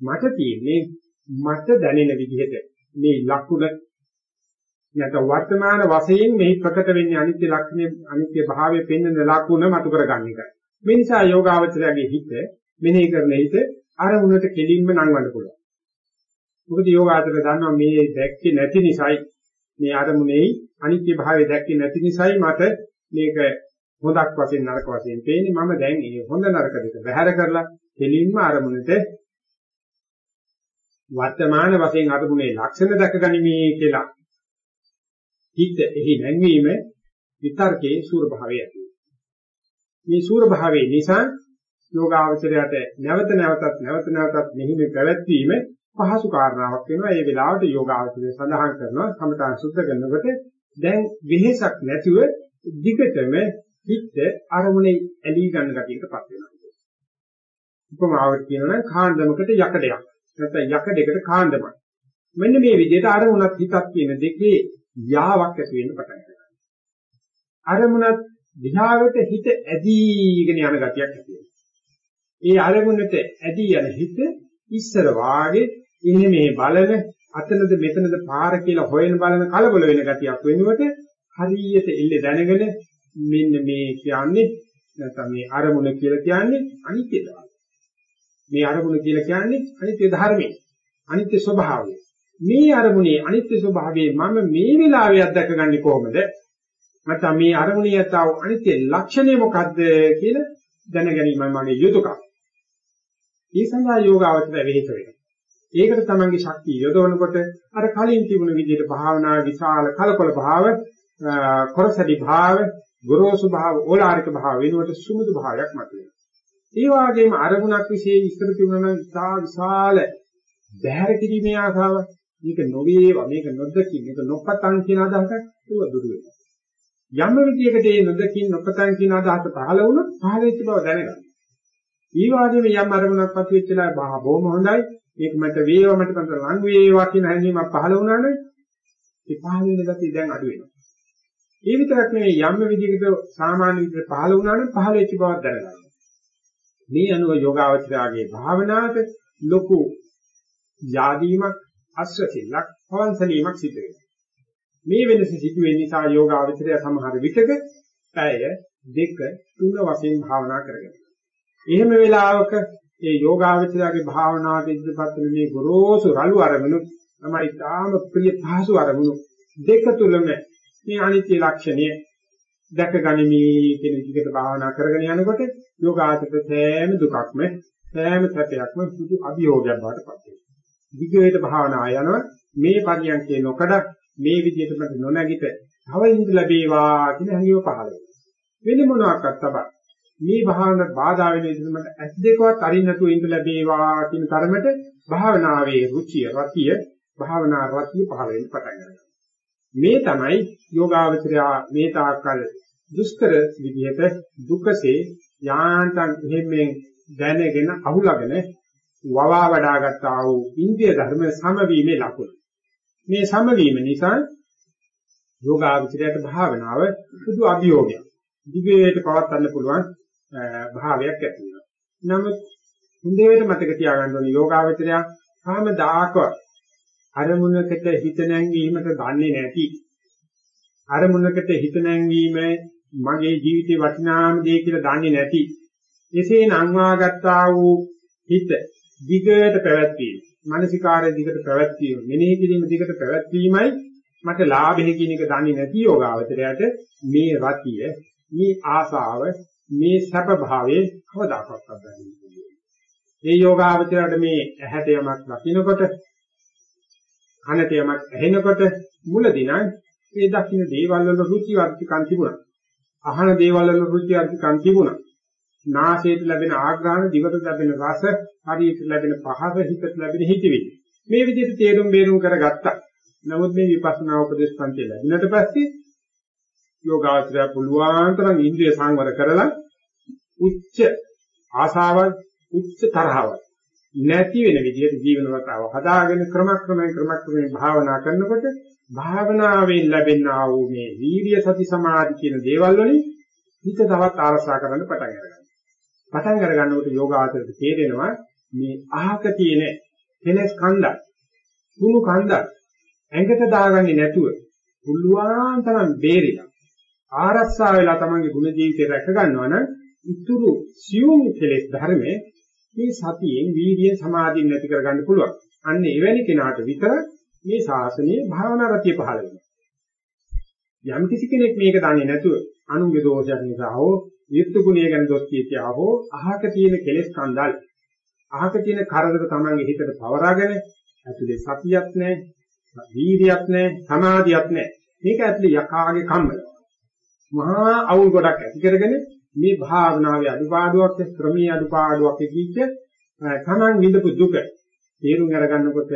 A: මට තියෙන්නේ මට දැනෙන විදිහට මේ ලකුණ නැත්නම් වර්තමාන වශයෙන් මෙහි ප්‍රකට වෙන්නේ අනිත්‍ය ලක්ෂණය අනිත්‍ය භාවය පෙන්වන ලකුණ මතු කරගන්න එකයි. මේ නිසා යෝගාවචරයේ හිත මෙනෙහි කරන හිත අරමුණට කෙලින්ම නංවන්න පුළුවන්. මොකද යෝගාචරය දන්නවා මේ දැක්කේ නැති නිසායි මේ අරමුණේ අනිත්‍ය භාවය දැක්කේ නැති නිසායි මට මේක හොඳක් වශයෙන් නරක වශයෙන් පේන්නේ මම දැන් මේ හොඳ නරක දෙක බැහැර කරලා කෙලින්ම අරමුණට වර්තමාන වශයෙන් අරමුණේ ලක්ෂණ දැක ගනිමි කියලා හිත එහි නැංවීම විතර්කයේ සූර භාවය ඇති මේ සූර භාවයේ නිසා යෝගාවචරයට නැවත නැවතත් නැවත නැවතත් මෙහිම පැවැත්වීම පහසු කාරණාවක් වෙනවා. ඒ වෙලාවට යෝගාවචරය සඳහන් කරනවා සමතන සුද්ධ කරනකොට දැන් වෙහෙසක් නැතුව දිගටම හිත අරමුණේ ඇලී ගන්න ගතියකටපත් වෙනවා. උපමාවට කියනවා නම් කාන්දමකට යකඩයක්. නැත්නම් යකඩයකට කාන්දමක්. මෙන්න මේ විදිහට අරමුණක් හිතක් කියන දෙකේ යාවක් ඇති වෙන්න පටන් ගන්නවා. අරමුණත් දිහාවට හිත ඇදීගෙන යන ගතියක් ඇති වෙනවා. ඒ අරමුණට ඇදී යන හිත ඉස්සර වාගේ ඉන්නේ මේ බලන අතනද මෙතනද පාර කියලා හොයන බලන කලබල වෙන ගතියක් වෙනුවට හරියට එල්ල දැනගෙන මෙන්න මේ කියන්නේ නැත්නම් මේ අරමුණ කියලා කියන්නේ අනිත්‍යතාවය. මේ අරමුණ කියලා කියන්නේ අනිත්‍ය ධර්මය. අනිත්‍ය ස්වභාවය. මේ අරමුණේ අනිත්‍ය ස්වභාවයේ මම මේ වෙලාවේ අත්දකගන්නේ කොහොමද? නැත්නම් මේ අරමුණේ යතාව අනිත්‍ය ලක්ෂණය මොකද්ද කියලා දැන ගැනීමයි මගේ යුතුයකම. ඒ සඳහා යෝගාවචර වෙහෙස වෙනවා. ඒකට තමන්ගේ ශක්තිය යොදවනකොට අර කලින් තිබුණ විදිහට භාවනා විශාල කලකොල භාව, කොරසඩි භාව, ගොරෝසු භාව, ඕලාරික භාව වෙනුවට සුමුදු භාවයක් මතුවෙනවා. ඒ වගේම අරමුණක් વિશે ඉස්සර තිබුණා නම් ඉතා විශාල බැහැර කිරීමේ ආසාව මේක නොවේවා මේක නොදකින් මේක නොපතන් කියන අදහසක් ඒක දුරු වෙනවා. යම් විදියකට ඒ නොදකින් නොපතන් කියන අදහස පහළ වුණොත් පහළ වෙච්ච බව දැනගන්න. ඒ වගේම යම් අරමුණක් පසුවෙච්චලා බා බොහොම හොඳයි මේක මට වේවා මට පන්ත ලං වේවා කියන හැඟීමක් පහළ වුණා නම් ඒ පහළ වෙන ගතිය දැන් අඩු වෙනවා. ඒ විතරක් නෙවෙයි යම් විදිහකට සාමාන්‍ය විදිහට පහළ වුණා නම් පහළ වෙච්ච බවක් දැනගන්න. මේ අනුව යෝගාවචරයාගේ භාවනාවට ලොකු යාදීමක් අස්වැසිල්ලක් පවන්සලීමක් සිදු වෙනවා. මේ වෙනස සිදු වෙන නිසා යෝගාවචරය සමහර විටක පැය දෙක තුන වශයෙන් භාවනා කරගන්නවා. එහෙම වෙලාවක ඒ යෝගාවචරයේ භාවනාවට ඉදිරිපත් වෙන මේ ගොරෝසු රළු අරමුණු තමයි තාම ප්‍රිය පහසු අරමුණු දෙක තුලම මේ අනිත්‍ය ලක්ෂණය දැක ගනිමි කියන විදිහට භාවනා කරගෙන යනකොට යෝගාචර සෑම දුකක්ම සෑම සැපයක්ම සුදු අභියෝගයක් බවට පත් වෙනවා. විගේට භාවනා යනවා මේ පරියන්කේ නොකඩ මේ විදිහට මට නොනැගිට තව ඉඳ ලැබේවා කියන හැඟීම පහළ වෙනවා. වෙන මොනවාක්වත් තබා මේ භාවනාවට බාධා වෙන විදිහට මට ඇස් දෙකවත් අරින්න නැතුව ඉඳ ලැබේවා කියන තරමට භාවනාවේ රුචිය රතිය භාවනා රතිය පහළ වෙන්න පටන් ගන්නවා. මේ තමයි යෝගාවචරය මේ තාක්කල් දුෂ්කර විදිහට දුකසේ යාන්තම් එහෙමෙන් දැනගෙන අහුලගෙන වවා වඩාගත් ආ වූ ඉන්දිය ධර්ම සමවීමේ ලකුණ. මේ සමවීම නිසා යෝගාවචරයට භාවනාව සුදු අභියෝගයක්. දිගට පවත්වන්න පුළුවන් භාවයක් ඇති වෙනවා. නමුත් හොඳට මතක තියාගන්න ඕනේ යෝගාවචරය කාමදාක අරමුණකට හිත නැංවීමට දන්නේ නැති අරමුණකට හිත නැංවීම මගේ ජීවිතේ වටිනාම දේ කියලා දන්නේ නැති එසේ නංවාගත්තා වූ හිත දිගට පැවැත්වීම මානසිකාරය දිගට පැවැත්වීම මෙනෙහි කිරීම දිගට පැවැත්වීමයි මට ලාභය කියන එක දන්නේ නැති යෝගාවචරයට මේ රතිය මේ ආසාව මේ සැප භාවයේ කවදාකවත් අත්දැකීම මේ යෝගාවචරයට මේ ඇහැට යමක් දකින්නකොට කනට යමක් ඇහෙනකොට මුලදී නම් ඒ දකින්න දේවල් වල රුචි වර්තිකම් තිබුණා. අහන දේවල් වල රුචි වර්තිකම් තිබුණා. නාසයට ලැබෙන ආග්‍රහණ, දිවට ලැබෙන රස, ශරීරයට ලැබෙන පහස, හිතට ලැබෙන හිතවිලි. මේ විදිහට තේරුම් බේරුම් කරගත්තා. නමුත් මේ විපස්සනා උපදේශ පන්ති ලැබුණට පස්සේ යෝගාචරය පුළුවන් තරම් ඉන්ද්‍රිය සංවර කරලා උච්ච ආසාවක්, උච්ච තරහවක් නැති වෙන විදිහට ජීවන රටාව හදාගෙන ක්‍රමක්‍රමයෙන් ක්‍රමක්‍රමයෙන් භාවනා කරනකොට භාවනාවෙන් ලැබෙනා වූ මේ වීර්ය සති සමාධි කියන දේවල් වලින් හිත තවත් ආරසා කරන්න පටන් ගන්නවා. පටන් අර ගන්නකොට යෝගාචරයට තේරෙනවා මේ අහක තියෙන කෙලස් කන්දක්, කුණු කන්දක් ඇඟට දාගන්නේ නැතුව පුළුවන් තරම් බේරිලා ආරක්ෂා වෙලා තමන්ගේ ගුණ ජීවිතය රැක ගන්නවා නම් ඉතුරු සියුම් කෙලෙස් ධර්මයේ මේ සතියෙන් වීර්යයෙන් සමාධියෙන් නැති කරගන්න පුළුවන්. අන්න එවැනි කෙනාට විතර මේ ශාසනයේ භාවනා රතිය පහළ වෙනවා. යම් කිසි කෙනෙක් මේක දන්නේ නැතුව අනුන්ගේ දෝෂයක් නිසා හෝ යුක්ත ගුණය ගැන දොස් කියතියා හෝ අහක තියෙන කෙලෙස් කන්දල් අහක තියෙන කරදර තමන්ගේ හිතට පවරාගෙන ඇතුලේ සතියක් නැහැ, වීර්යයක් නැහැ, සමාධියක් නැහැ. මේක ඇතුලේ යකාගේ කම්මල. මහා අවුල් ගොඩක් ඇති කරගෙන මේ භාවනාවේ අඩුපාඩුවක් ක්‍රමී අඩුපාඩුවක් කිච්ච තමන් විඳපු දුක තේරුම් අරගන්නකොට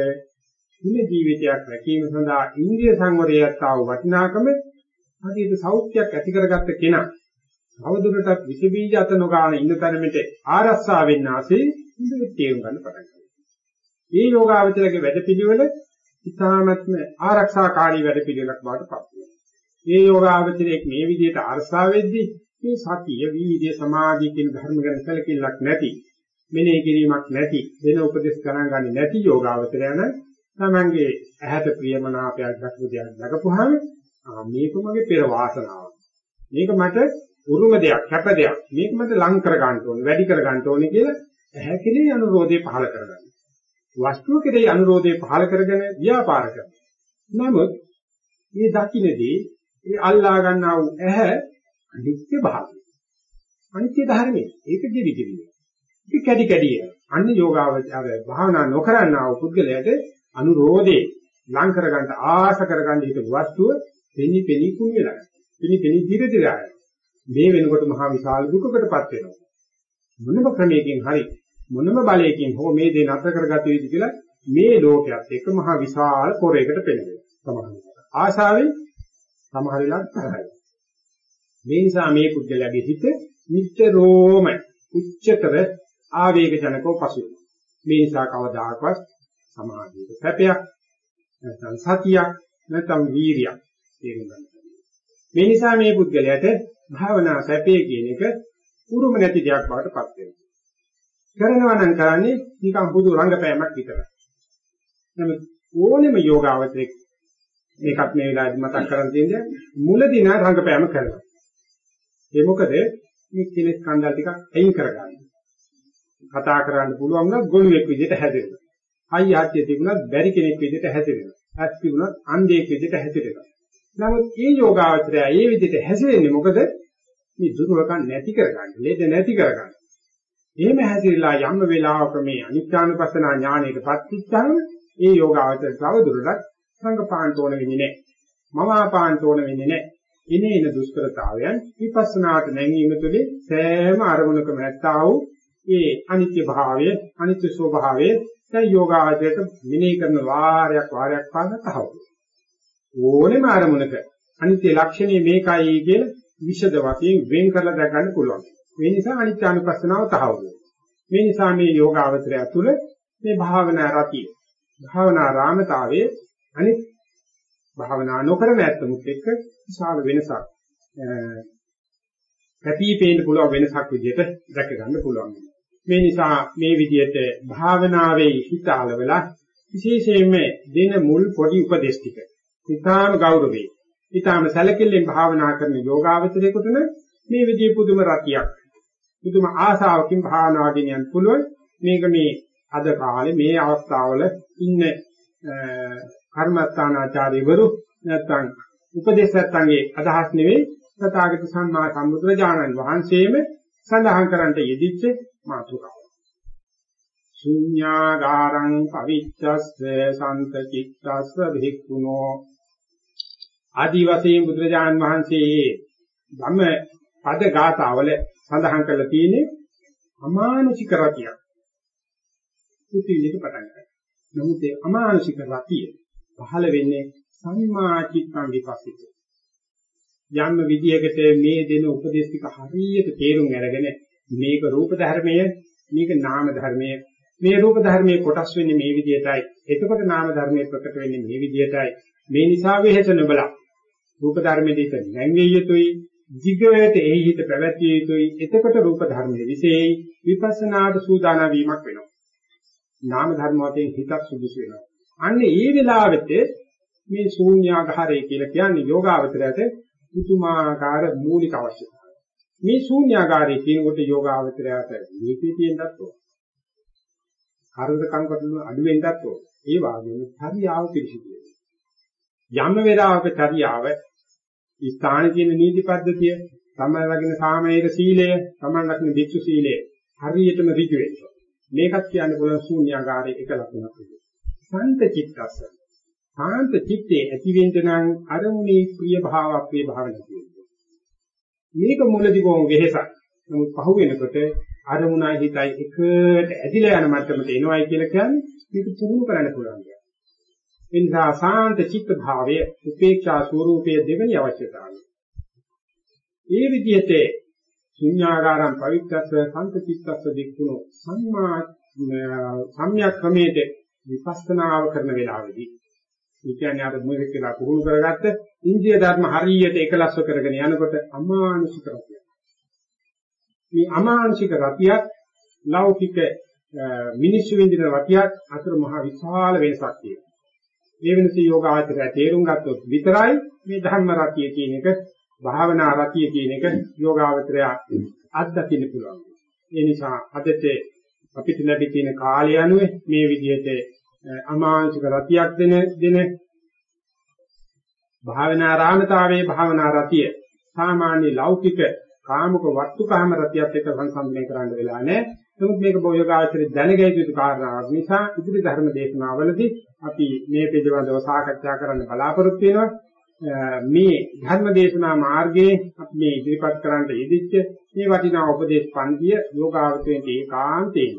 A: ඉන්න ජීවිතයක් රැකීම සඳහා ඉන්ද්‍රිය සංවරයක් ආව වටිනාකම හරියට සෞඛ්‍යයක් ඇති කරගත්ත කෙනා අවදුරටත් විස බීජ අත නොගාන ඉන්න තරමට ආරස්සා වෙන්න ආසේ ඉඳලා තේරුම් ගන්න පටන් ගන්නවා. මේ යෝගාවචරයේ වැඩපිළිවෙල ඉතාමත්ම ආරක්ෂාකාරී වැඩපිළිවෙලක් බවට පත් වෙනවා. මේ යෝගාවචරයේ මේ විදිහට අරසා වෙද්දී මේ සතිය, වීර්ය, සමාධිය කියන ධර්ම ගැන සැලකිල්ලක් නැති, මෙනෙහි කිරීමක් නැති, වෙන උපදේශ ගණන් ගන්නේ නැති යෝගාවචරයන තමන්ගේ ඇහැට ප්‍රියමනාපයක් දක්ව දෙයක් දකපුවාම මේක මගේ පෙර වාසනාවක්. මේක මට උරුම දෙයක්, කැප දෙයක්. මේක මට ලං කර ගන්න ඕනේ, වැඩි කර ගන්න ඕනේ කියලා ඇහැ කෙලේ අනුරෝධය පහල කරගන්න. වස්තුව කෙරෙහි අනුරෝධය පහල කරගෙන ව්‍යාපාර කරනවා. නමුත් මේ දකින්නදී මේ අල්ලා ගන්නා වූ ඇහැ අනිත්‍ය භාවය. අනිත්‍ය ධර්මයේ ඒක දෙවි දෙවි. ඒක කැඩි කැඩි යන. අන්න යෝගාවචර භාවනා නොකරනා වූ පුද්ගලයාට අනුරෝධේ ලං කරගන්න ආස කරගන්න හිත වස්තුව පෙනි පෙනි කුණ වෙලා. පෙනි පෙනි දිර දිරා මේ වෙනකොට මහා විශාල දුකකටපත් වෙනවා. මොනම ක්‍රමයකින් හරි මොනම බලයකින් හෝ මේ දේ නතර කරගත යුතු කියලා මේ ලෝකයක් එක මහා විශාල පොරයකට පෙළෙනවා. සමහරවිට. ආශාවෙන් සමහර වෙලාවට තරහයි. මේ නිසා මේ පුද්ගලයාගේ හිත නිට්ටරෝම උච්චතර ආවේග ජනකව පසු වෙනවා. මේ නිසා කවදාකවත් සමාධියක සැපයක් නැත්නම් සතියක් නැත්නම් වීරියක් තේරුම් ගන්න. මේ නිසා මේ පුද්ගලයාට භාවනා සැපේ කියන එක උරුම නැති දෙයක් බවට පත් වෙනවා. කරනවා නම් කරන්නේ නිකන් පොදු රංගපෑමක් විතරයි. නමුත් ඕනෙම යෝගාවචරයක් මේකත් මේ වෙලාවේදී මතක් කරන් තියෙන්නේ මුලදී නා රංගපෑම කරනවා. ඒ මොකද මේ කෙලෙස් කන්දල් ටිකක් අයින් කරගන්න. කතා කරන්න පුළුවන් නම් ගොළුෙක් විදිහට හැදෙනවා. අයිය ආච්චිය තිබුණත් බැරි කෙනෙක් විදිහට හැදෙනවා. ඇස් තිබුණත් අන්ධයෙක් විදිහට හැදෙනවා. නමුත් මේ යෝගාවචරය මේ විදිහට හැසිරෙන්නේ මොකද? මේ දුර්වකම් නැති කරගන්න, ලෙඩ නැති කරගන්න. එහෙම හැදිරලා යම් වෙලාවක මේ අනිත්‍යානුපස්සනා ඥාණයටපත් වෙච්චාම ඒ යෝගාවචර තව දුරටත් සංගපාන්ත ඕන වෙන්නේ නැහැ. මම ආපාන්ත ඕන වෙන්නේ නැහැ. ඉනේන දුෂ්කරතාවයන් විපස්සනාට නැංවීම තුළින් සෑම අරමුණකම නැත්තා වූ ඒ අනිත්‍ය භාවය, අනිත්‍ය ස්වභාවය දැන් යෝගාවචරයට මෙනෙහි කරන වාරයක් වාරයක් පාදතහව. ඕනෙම අරමුණක අනිත්‍ය ලක්ෂණය මේකයි කියලා විෂද වශයෙන් වෙන් කරලා දැක ගන්න පුළුවන්. මේ නිසා අනිත්‍යානුපස්සනාව තහවුරු මේ නිසා මේ යෝගාවචරය තුළ මේ භාවනා රතිය භාවනා රාමතාවයේ අනිත් භාවනා නොකරන ඇත්තමුත් එක්ක විශාල වෙනසක් පැතිපේන්න පුළුවන් වෙනසක් විදිහට දැක ගන්න පුළුවන්. මේ නිසා මේ විදිහට භාවනාවේ හිත අලවලා විශේෂයෙන්ම දෙන මුල් පොඩි උපදේශ ටික. ඊටාම ගෞරවේ. ඊටාම සැලකිල්ලෙන් භාවනා කරන යෝගාවචරයකට මේ විදිහේ පුදුම රතියක් පුදුම ආශාවකින් භාවනා ගෙනියන්න පුළුවන්. මේක මේ අද කාලේ මේ අවස්ථාවල ඉන්න කර්මස්ථානාචාර්යවරු නැත්නම් උපදේශකයන්ගේ අදහස් නෙවෙයි තථාගත සම්මා සම්බුදුරජාණන් වහන්සේම සඳහන් කරන්නට යෙදිච්ච මාතෘකාව. ශුඤ්ඤාගාරං පවිච්ඡස්ස සන්තචිත්තස්ස භික්ඛුනෝ ආදි වශයෙන් බුදුරජාණන් වහන්සේ ධම්ම පද ගාථාවල සඳහන් කරලා තියෙන්නේ අමානුෂික රතිය. ඉතිවිලක පටන් ගන්නවා. නමුත් ඒ අමානුෂික රතිය පහළ වෙන්නේ සම්මා චිත්තං විපස්සිත. යම් විදියකට මේ දෙන උපදේශ ටික හරියට තේරුම් අරගෙන මේක රූප ධර්මය මේක නාම ධර්මය මේ රූප ධර්මයේ කොටස් වෙන්නේ මේ විදියටයි එතකොට නාම ධර්මයේ ප්‍රකට වෙන්නේ මේ විදියටයි මේ නිසා වෙහෙස නොබලා රූප ධර්මයේ දෙක නැංගිය යුතුයි jigawete එහි හිත පැවැත්විය යුතුයි. එතකොට රූප ධර්මයේ විශේෂයි. විපස්සනාට සූදානම් වීමක් වෙනවා. නාම ධර්ම වශයෙන් හිතක් සුදුසු වෙනවා. අන්න ඒ වෙලාවෙත් මේ ශූන්‍යාගාරය කියලා කියන්නේ යෝගාවචරයට පුතුමාකාර මූලික අවශ්‍යතාවය. මේ ශූන්‍යාගාරය කියනකොට යෝගාවචරයට නීතිය තියෙන්නත් ඕන. කරදකම් කටළු අඩු වෙන්නත් ඕන. ඒ වගේම හරියාව පිළිසිදු යම් වේලාවක චර්යාව ස්ථානයේ තියෙන නීති පද්ධතිය, තමයි ලගින සාමයේක සීලය, තමයි ලගින භික්ෂු සීලය හරියටම ඍජු වෙනවා. මේකත් කියන්න පුළුවන් ශූන්‍යාකාරයේ එක ලක්ෂණක් විදිහට. සාන්ත චිත්තස්ස. සාන්ත චිත්තේ ඇතිවෙන්න නම් අරමුණේ ප්‍රිය භාව අප්‍රිය භාව නැති වෙනවා. මේක මුලදී බොහොම වෙහෙසක්. නමුත් පහු වෙනකොට අරමුණයි හිතයි එකට ඇදිලා යන මට්ටමට එනවයි කියලා කියන්නේ මේක පුහුණු කරන්න පුළුවන් දෙයක්. ඒ නිසා සාන්ත චිත්ත භාවය උපේක්ෂා ස්වરૂපයේ දෙවෙනි අවශ්‍යතාවය. ඒ විදිහට ශුන්‍යාගාරම් පවිත්‍රස්ස සංකචිත්තස්ස දික්කුණෝ සම්මා සම්‍යක් ක්‍රමයේ විපස්සනාව කරන වෙලාවේදී ඒ කියන්නේ අර මොකද කියලා පුහුණු කරගත්ත ඉන්ද්‍රිය ධර්ම හරියට එකලස්ව කරගෙන යනකොට අමානුෂික රතිය. මේ අමානුෂික රතියක් ලෞකික මිනිස්සු විඳින රතියක් අතර මහ විශාල වෙනසක් තියෙනවා. මේ වෙනස යෝගාචරය තේරුම් ගත්තොත් විතරයි මේ ධර්ම රතිය කියන එක භාවනා රතිය කියන එක යෝගාචරය අත්දකින්න පුළුවන්. ඒ නිසා අදට අපිට ලැබී තියෙන කාලය අනුව මේ විදිහට අමාංශික රතියක් දෙන දෙන භාවනා රාමතාවේ භාවනා රතිය සාමාන්‍ය ලෞකික කාමක වස්තුකාම රතියත් එක්ක සංසන්දනය කරන්න වෙලා නැහැ. නමුත් මේක බෝයෝගාචරයේ දැනගැය යුතු කාරණාවක් නිසා ඉදිරි ධර්ම දේශනාවලදී අපි මේ පිළිබඳව සාකච්ඡා කරන්න බලාපොරොත්තු වෙනවා. මේ ධර්ම දේශනා මාර්ගයේ අපි මේ ඉදිරිපත් කරන්න යෙදිච්ච මේ වටිනා උපදේශ පන්තිය යෝගාවචරයේ ඒකාන්තයෙන්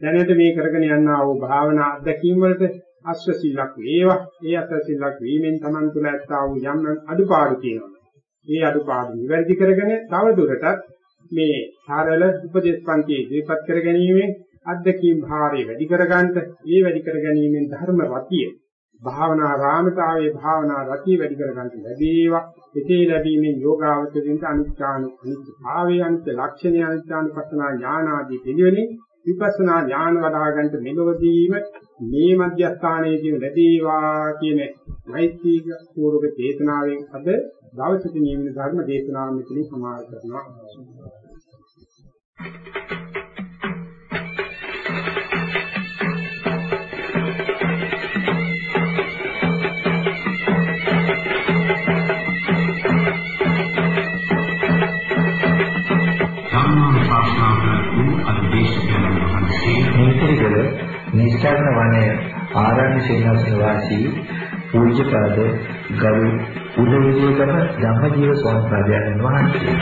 A: දැනට මේ කරගෙන යනා වූ භාවනා අධ්‍යක්ීම් වලට අශ්ව සීලක් වේවා ඒ අශ්ව සීලක් වීමෙන් Taman තුල ඇත්තා වූ යම් අඩුපාඩු තියෙනවා. මේ අඩුපාඩු නිවැරදි කරගෙන තව දුරටත් මේ සාරල උපදේශ පන්තියේ ඉදිරිපත් කර ගැනීමෙන් අධ්‍යක්ීම් භාරය වැඩි කරගන්නට ඒ වැඩි කර ගැනීමෙන් ධර්ම රතිය භාවනා රාමතාවේ භාවනා රතිය වැඩි කරගන්න ලැබේවා. එසේ ලැබීමෙන් යෝගාවචරින්ට අනිත්‍යානු අනිත්‍යාවේ අනිත්‍ය ලක්ෂණය අනිත්‍යානුපස්සනා ඥාන ආදී පිළිවෙලින් විපස්සනා ඥාන වඩා ගන්නට මෙලොවදීම මේ මධ්‍යස්ථානයේදී ලැබේවා කියන මෛත්‍රී පූර්වක චේතනාවෙන් අද දවසක නියමිත ධර්ම දේශනාව මෙතනින් සමාප්ත කරනවා.
B: මේකේකල නිස්සාරණ වනයේ ආරණ්‍ය සේනාසන වාසී පූජ්‍යපද ගරු උදේවිදේකම ධම්මජීව ස්වාමීන් වහන්සේ.